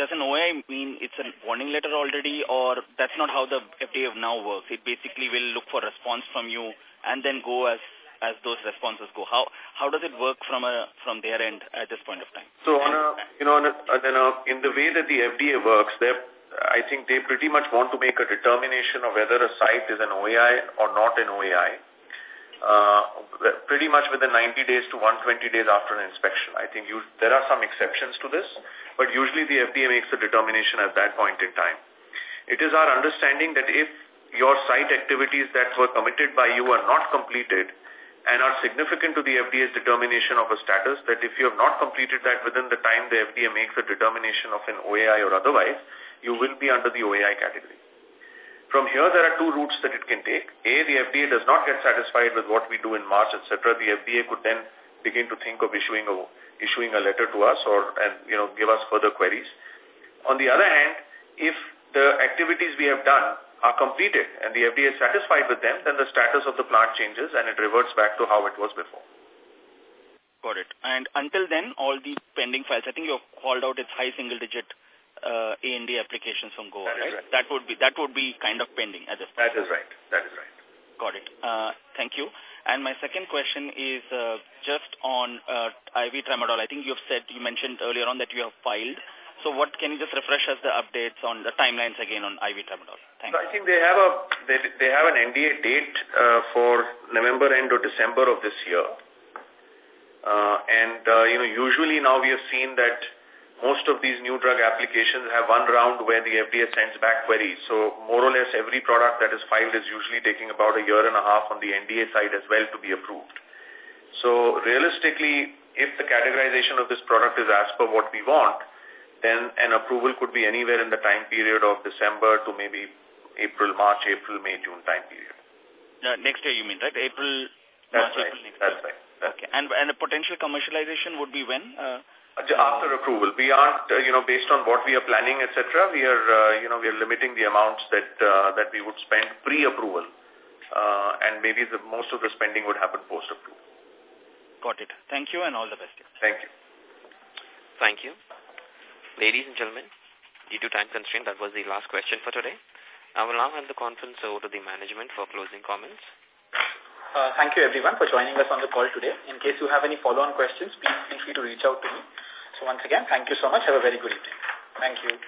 does an OAI mean it's a warning letter already or that's not how the FDA now works? It basically will look for response from you and then go as as those responses go. How how does it work from a from their end at this point of time? So on a you know on a, on a, in the way that the FDA works, they I think they pretty much want to make a determination of whether a site is an OAI or not an OAI uh, pretty much within 90 days to 120 days after an inspection. I think you, there are some exceptions to this, but usually the FDA makes a determination at that point in time. It is our understanding that if your site activities that were committed by you are not completed and are significant to the FDA's determination of a status, that if you have not completed that within the time the FDA makes a determination of an OAI or otherwise, you will be under the OAI category. From here, there are two routes that it can take. A, the FDA does not get satisfied with what we do in March, etc. The FDA could then begin to think of issuing a issuing a letter to us or and you know give us further queries. On the other hand, if the activities we have done are completed and the FDA is satisfied with them, then the status of the plant changes and it reverts back to how it was before. Got it. And until then, all the pending files, I think you have called out its high single digit uh, ANDA applications from Goa, right? right? That would be that would be kind of pending at this point. That is right. That is right. Got it. Uh, thank you. And my second question is uh, just on uh, IV tramadol. I think you have said you mentioned earlier on that you have filed. So what can you just refresh us the updates on the timelines again on IV tramadol? Thanks. So I think they have a they they have an NDA date uh, for November end or December of this year. Uh, and uh, you know usually now we have seen that most of these new drug applications have one round where the FDA sends back queries. So more or less every product that is filed is usually taking about a year and a half on the NDA side as well to be approved. So realistically, if the categorization of this product is as per what we want, then an approval could be anywhere in the time period of December to maybe April, March, April, May, June time period. Uh, next year you mean, right? April, That's March, right. April next That's year. right. That's okay. And, and the potential commercialization would be when? Uh, after approval. We aren't, uh, you know, based on what we are planning, etc. We are, uh, you know, we are limiting the amounts that uh, that we would spend pre-approval, uh, and maybe the most of the spending would happen post-approval. Got it. Thank you, and all the best. Thank you. Thank you, ladies and gentlemen. Due to time constraint, that was the last question for today. I will now hand the conference over to the management for closing comments. Uh, thank you everyone for joining us on the call today. In case you have any follow-on questions, please feel free to reach out to me. So once again, thank you so much. Have a very good evening. Thank you.